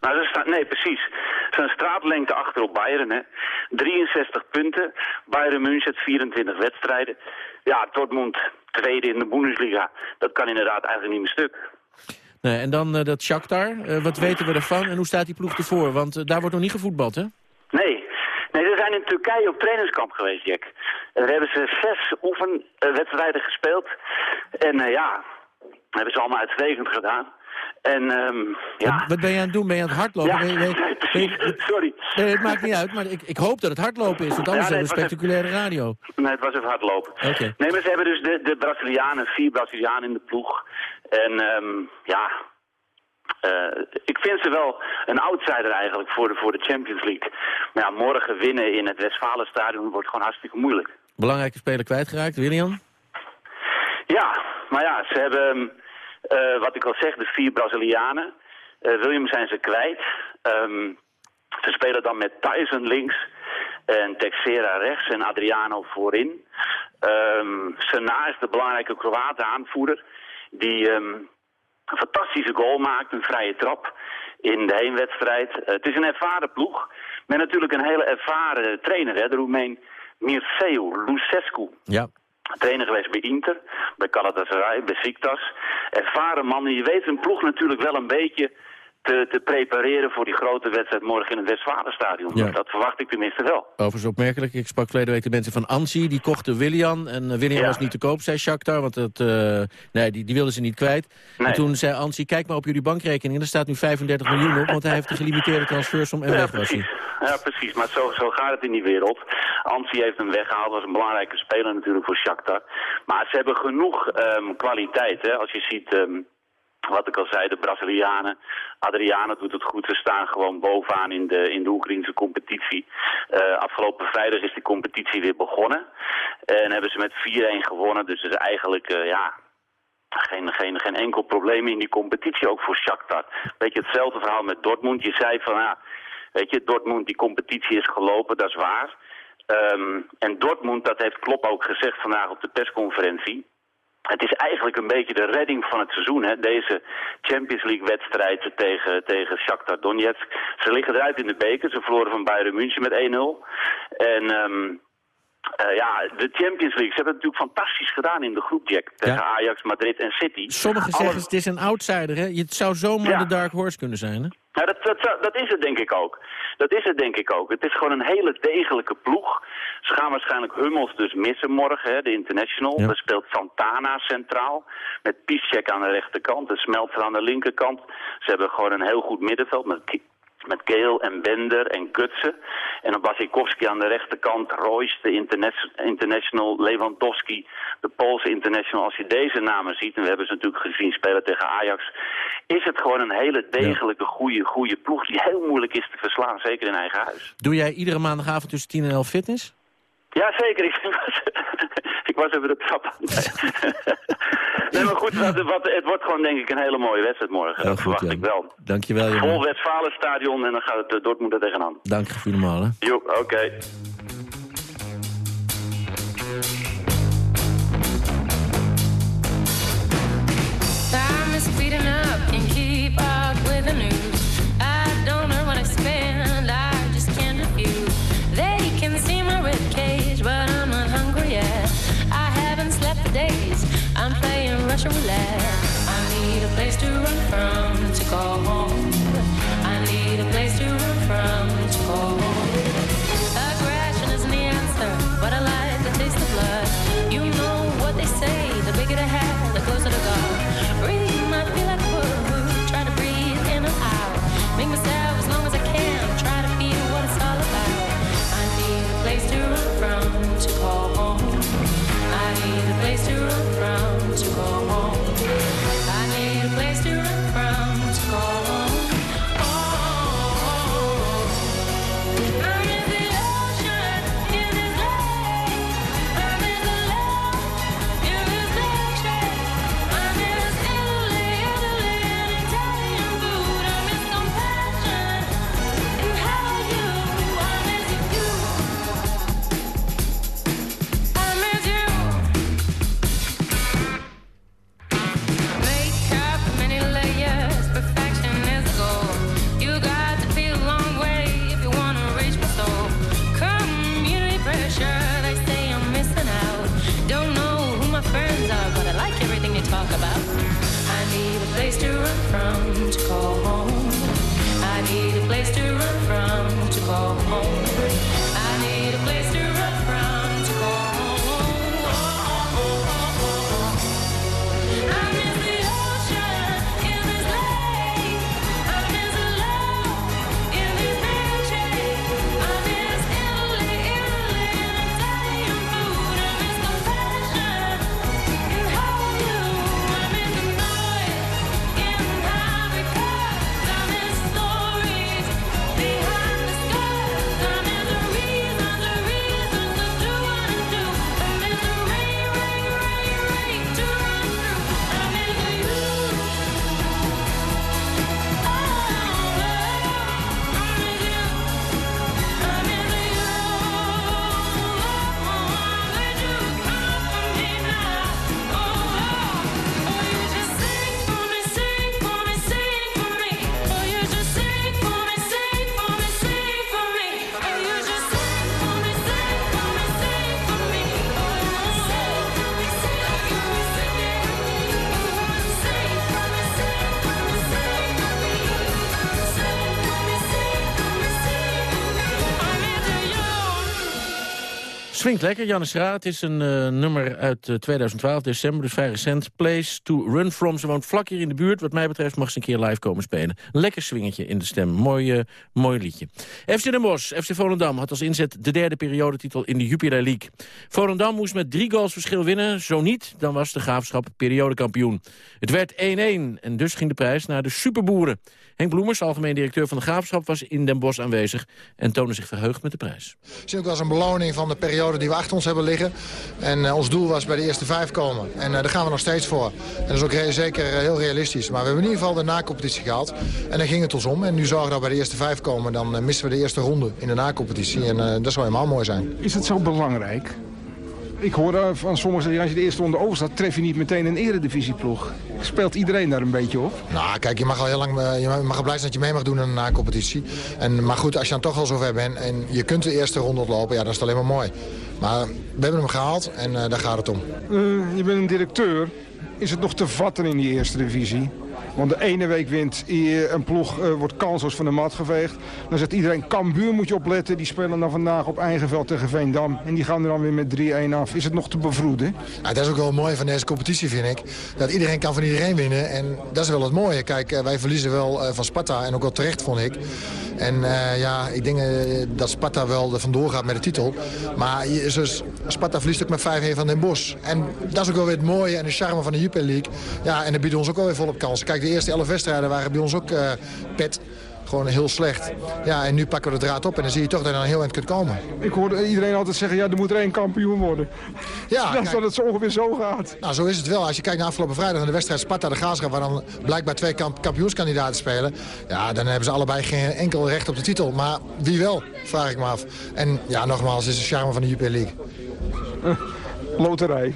Nou, dat staat, nee, precies. Ze zijn straatlengte achter op Bayern, hè. 63 punten. Bayern München 24 wedstrijden. Ja, Dortmund tweede in de Bundesliga. Dat kan inderdaad eigenlijk niet meer stuk. Nee, en dan dat Shakhtar. Wat weten we ervan en hoe staat die ploeg ervoor? Want daar wordt nog niet gevoetbald, hè? Nee. Nee, ze zijn in Turkije op trainingskamp geweest, Jack. En daar hebben ze zes oefenwedstrijden gespeeld. En eh, ja, hebben ze allemaal uitstekend gedaan. En ehm, ja... Wat, wat ben je aan het doen? Ben je aan het hardlopen? Ja, Ben je- ben je- nee, precies. ben je- Sorry. Nee, het maakt niet uit, maar ik, ik hoop dat het hardlopen is. Want anders Ja, nee, we het spectaculaire radio. Nee, het was even hardlopen. Oké. Nee, maar ze hebben dus de, de Brazilianen, vier Brazilianen in de ploeg. En ehm, ja, eh, ik vind ze wel een outsider eigenlijk voor de, voor de Champions League. Maar ja, morgen winnen in het Westfalenstadion wordt gewoon hartstikke moeilijk. Belangrijke speler kwijtgeraakt, William? Ja, maar ja, ze hebben, eh, wat ik al zeg, de vier Brazilianen. Eh, William zijn ze kwijt. Ehm, ze spelen dan met Tyson links en Texera rechts en Adriano voorin. Ehm Sena is de belangrijke Kroaten aanvoerder. Die ehm, een fantastische goal maakt, een vrije trap in de heenwedstrijd. Eh, het is een ervaren ploeg. Met natuurlijk een hele ervaren trainer, hè, de Roemeen Mirceu Lucescu Ja. trainer geweest bij Inter, bij Galatasaray, bij Siktas. Ervaren man, en je weet een ploeg natuurlijk wel een beetje te, te prepareren voor die grote wedstrijd morgen in het Westfalenstadion. Ja. Dat verwacht ik tenminste wel. Overigens opmerkelijk, ik sprak verleden week de mensen van Ansi. Die kochten William en eh, William Ja. was niet te koop, zei Shakhtar. Want het, eh, nee, die, die wilden ze niet kwijt. En toen zei Ansi, kijk maar op jullie bankrekening. Er staat nu 35 miljoen op, want hij heeft een gelimiteerde transfersom en Ja, weg was hij. precies. Ja, precies. Maar zo, zo gaat het in die wereld. Ansi heeft hem weggehaald, was een belangrijke speler natuurlijk voor Shakhtar. Maar ze hebben genoeg ehm, kwaliteit. Hè? Als je ziet, ehm, wat ik al zei, de Brazilianen. Adriano doet het goed. Ze staan gewoon bovenaan in de, in de Oekraïnse competitie. Eh, afgelopen vrijdag is die competitie weer begonnen. En hebben ze met 4-1 gewonnen. Dus is eigenlijk, eh, ja, geen, geen, geen enkel probleem in die competitie, ook voor Shakhtar. Beetje hetzelfde verhaal met Dortmund. Je zei van, ja, weet je, Dortmund, die competitie is gelopen, dat is waar. Ehm, en Dortmund, dat heeft Klopp ook gezegd vandaag op de persconferentie. Het is eigenlijk een beetje de redding van het seizoen, hè? deze Champions League wedstrijd tegen, tegen Shakhtar Donetsk. Ze liggen eruit in de beker, ze verloren van Bayern München met 1-0. En ehm, eh, ja, de Champions League, ze hebben het natuurlijk fantastisch gedaan in de groep, Jack. Tegen Ajax, Madrid en City. Sommigen Alle- zeggen het is een outsider, hè? Het zou zomaar Ja. de dark horse kunnen zijn, hè? Ja, dat, dat, is het denk ik ook. Dat is het denk ik ook. Het is gewoon een hele degelijke ploeg. Ze gaan waarschijnlijk Hummels dus missen morgen, hè, de international. Ja. Er speelt Santana centraal. Met Piszczek aan de rechterkant en Smeltzer aan de linkerkant. Ze hebben gewoon een heel goed middenveld met, met Geel en Bender en Gutsen. En dan Basikowski aan de rechterkant. Royce, de interna- international. Lewandowski, de Poolse international. Als je deze namen ziet, en we hebben ze natuurlijk gezien spelen tegen Ajax... is het gewoon een hele degelijke, goede, goede ploeg... die heel moeilijk is te verslaan, zeker in eigen huis. Doe jij iedere maandagavond tussen 10 en 11 fitness? Ja, zeker. Ik ik was even de trap nee, maar goed, wat, wat, het wordt gewoon denk ik een hele mooie wedstrijd morgen. dat verwacht ik wel. Dankjewel, Vol jongen. Westfalenstadion en dan gaat het uh, Dortmund er tegenaan. Dank je. Jo, oké. I need a place to run from to go home. Swingt lekker, Janne Ra. Het is een eh, nummer uit eh, 2012, december, dus vrij recent. Place to Run From. Ze woont vlak hier in de buurt. Wat mij betreft mag ze een keer live komen spelen. Lekker swingetje in de stem. Mooi, eh, mooi liedje. FC Den Bosch, FC Volendam had als inzet de derde periodetitel in de Jupiler League. Volendam moest met drie goals verschil winnen. Zo niet, dan was de Graafschap periodekampioen. Het werd 1-1 en dus ging de prijs naar de superboeren. Henk Bloemers, algemeen directeur van de Graafschap, was in Den Bosch aanwezig... en toonde zich verheugd met de prijs. Zie ook als een beloning van de periode die we achter ons hebben liggen. En eh, ons doel was bij de eerste vijf komen. En eh, daar gaan we nog steeds voor. En dat is ook zeker eh, heel realistisch. Maar we hebben in ieder geval de na-competitie gehaald. En daar ging het ons om. En nu zorgen dat we bij de eerste vijf komen. Dan missen we de eerste ronde in de na-competitie. En dat zou helemaal mooi zijn. Is het zo belangrijk? Ik hoor eh, van sommigen zeggen, als je de eerste ronde overstaat... tref je niet meteen een eredivisieploeg. Speelt iedereen daar een beetje op? Nou, kijk, je mag al heel lang eh, je mag blij zijn dat je mee mag doen in een na-competitie. En, maar goed, als je dan toch al zover bent en je kunt de eerste ronde lopen, ja, dat is het alleen maar mooi. Maar we hebben hem gehaald en eh, daar gaat het om. Je bent een directeur. Is het nog te vatten in die eerste divisie? Want de ene week wint een ploeg, eh, wordt kansloos van de mat geveegd. Dan zegt iedereen, Cambuur moet je opletten. Die spelen dan vandaag op eigen veld tegen Veendam. En die gaan er dan weer met 3-1 af. Is het nog te bevroeden? Ja, dat is ook wel mooi van deze competitie, vind ik. Dat iedereen kan van iedereen winnen. En dat is wel het mooie. Kijk, eh, wij verliezen wel eh, van Sparta. En ook wel terecht, vond ik. En ja, ik denk dat Sparta wel er vandoor gaat met de titel. Maar dus, Sparta verliest ook met 5-1 van Den Bosch. En dat is ook wel weer het mooie en de charme van de Jupiler League. Ja, en dat biedt ons ook wel weer volop kansen. Kijk, de eerste 11 wedstrijden waren bij ons ook eh, pet. Gewoon heel slecht. Ja, en nu pakken we de draad op en dan zie je toch dat je dan heel eind kunt komen. Ik hoorde iedereen altijd zeggen, ja, er moet er één kampioen worden. Ja, dat, kijk. dat het zo ongeveer zo gaat. Nou, zo is het wel. Als je kijkt naar afgelopen vrijdag naar de wedstrijd Sparta de Graafschap... waar dan blijkbaar twee kamp kampioenskandidaten spelen... ja, dan hebben ze allebei geen enkel recht op de titel. Maar wie wel, vraag ik me af. En ja, nogmaals, is de charme van de Jupiler League. Loterij.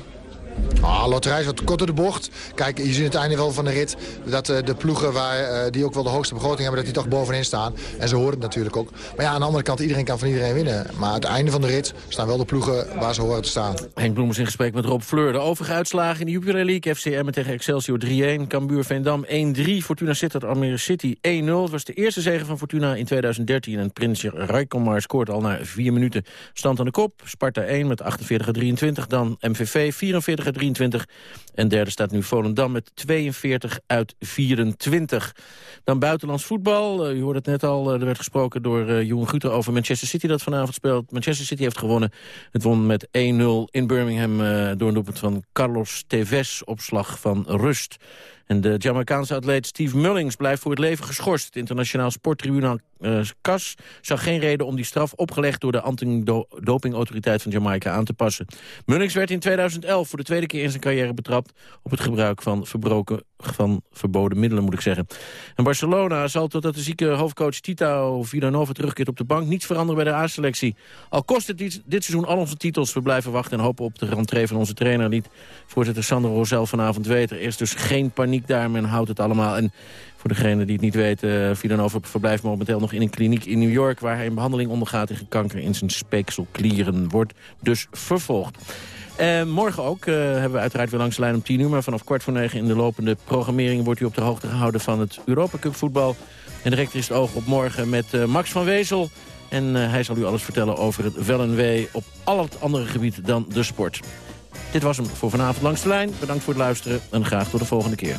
Ah, loterij is wat korter de bocht. Kijk, je ziet het einde wel van de rit... dat eh, de ploegen waar, eh, die ook wel de hoogste begroting hebben... dat die toch bovenin staan. En ze horen het natuurlijk ook. Maar ja, aan de andere kant, iedereen kan van iedereen winnen. Maar aan het einde van de rit staan wel de ploegen waar ze horen te staan. Henk Bloem is in gesprek met Rob Fleur. De overige uitslagen in de Jupiler League. FCM tegen Excelsior 3-1. Cambuur Veendam 1-3. Fortuna Sittard Almere City 1-0. Het was de eerste zege van Fortuna in 2013. En Prinsje Rijkommar scoort al na vier minuten. Stand aan de kop. Sparta 1 met 48-23. Dan MVV 44-23. En derde staat nu Volendam met 42 uit 24. Dan buitenlands voetbal. Uh, u hoorde het net al, uh, er werd gesproken door uh, Jeroen Guter over Manchester City dat vanavond speelt. Manchester City heeft gewonnen. Het won met 1-0 in Birmingham door een doelpunt van Carlos Tevez, opslag van rust. En de Jamaicaanse atleet Steve Mullings blijft voor het leven geschorst. Het internationaal sporttribunaal uh, CAS zag geen reden om die straf opgelegd... door de antidopingautoriteit van Jamaica aan te passen. Mullings werd in 2011 voor de tweede keer in zijn carrière betrapt... op het gebruik van, verbroken, van verboden middelen, moet ik zeggen. En Barcelona zal totdat de zieke hoofdcoach Tito Villanova terugkeert op de bank... niets veranderen bij de A-selectie. Al kost het dit, dit, seizoen al onze titels, we blijven wachten... en hopen op de rentree van onze trainer. Liet voorzitter Sandro Rosel vanavond weten. Is dus geen paniek daar, men houdt het allemaal... En voor degene die het niet weten, uh, Villanova verblijft momenteel nog in een kliniek in New York... waar hij een behandeling ondergaat tegen kanker in zijn speekselklieren. Wordt dus vervolgd. Uh, morgen ook uh, hebben we uiteraard weer langs de lijn om 10 uur... maar vanaf kwart voor negen in de lopende programmering... wordt u op de hoogte gehouden van het Europa Cup voetbal. En direct is het oog op morgen met Max van Wezel... En hij zal u alles vertellen over het wel en wee op al het andere gebied dan de sport. Dit was hem voor vanavond langs de lijn. Bedankt voor het luisteren en graag tot de volgende keer.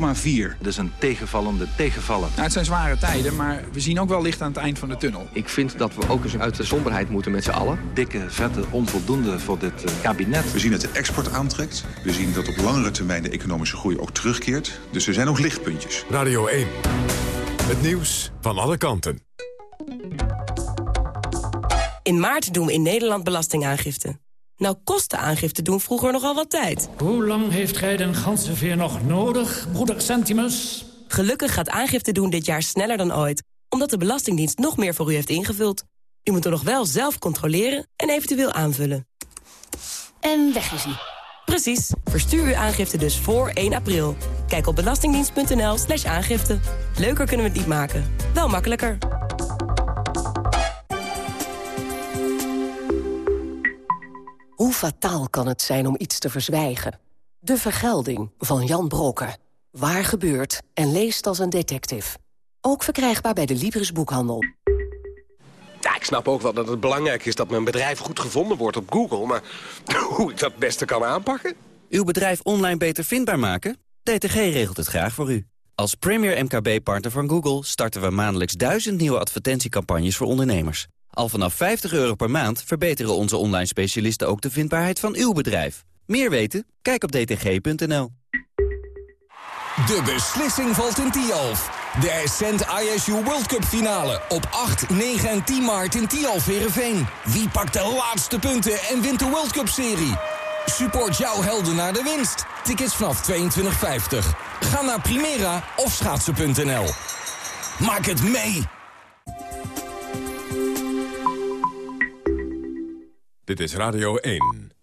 Dat is een tegenvallende tegenvallen. Nou, het zijn zware tijden, maar we zien ook wel licht aan het eind van de tunnel. Ik vind dat we ook eens uit de somberheid moeten met z'n allen. Dikke, vette, onvoldoende voor dit uh, kabinet. We zien dat de export aantrekt. We zien dat op langere termijn de economische groei ook terugkeert. Dus er zijn ook lichtpuntjes. Radio 1. Het nieuws van alle kanten. In maart doen we in Nederland belastingaangifte. Nou kostte aangifte doen vroeger nogal wat tijd. Hoe lang heeft gij den ganzenveer nog nodig, broeder Centimus? Gelukkig gaat aangifte doen dit jaar sneller dan ooit. Omdat de Belastingdienst nog meer voor u heeft ingevuld. U moet er nog wel zelf controleren en eventueel aanvullen. En weg is hij. Precies. Verstuur uw aangifte dus voor 1 april. Kijk op belastingdienst.nl slash aangifte. Leuker kunnen we het niet maken. Wel makkelijker. Hoe fataal kan het zijn om iets te verzwijgen? De Vergelding van Jan Brokken. Waar gebeurt en leest als een detective. Ook verkrijgbaar bij de Libris Boekhandel. Ja, ik snap ook wel dat het belangrijk is dat mijn bedrijf goed gevonden wordt op Google. Maar hoe ik dat het beste kan aanpakken? Uw bedrijf online beter vindbaar maken? DTG regelt het graag voor u. Als premier MKB-partner van Google starten we maandelijks duizend nieuwe advertentiecampagnes voor ondernemers. Al vanaf 50 euro per maand verbeteren onze online specialisten ook de vindbaarheid van uw bedrijf. Meer weten? Kijk op dtg.nl. De beslissing valt in Tialf. De Ascent ISU World Cup finale op 8, 9 en 10 maart in Tialf Heerenveen. Wie pakt de laatste punten en wint de World Cup serie? Support jouw helden naar de winst. Tickets vanaf 22,50. Ga naar Primera of schaatsen.nl. Maak het mee! Dit is Radio 1.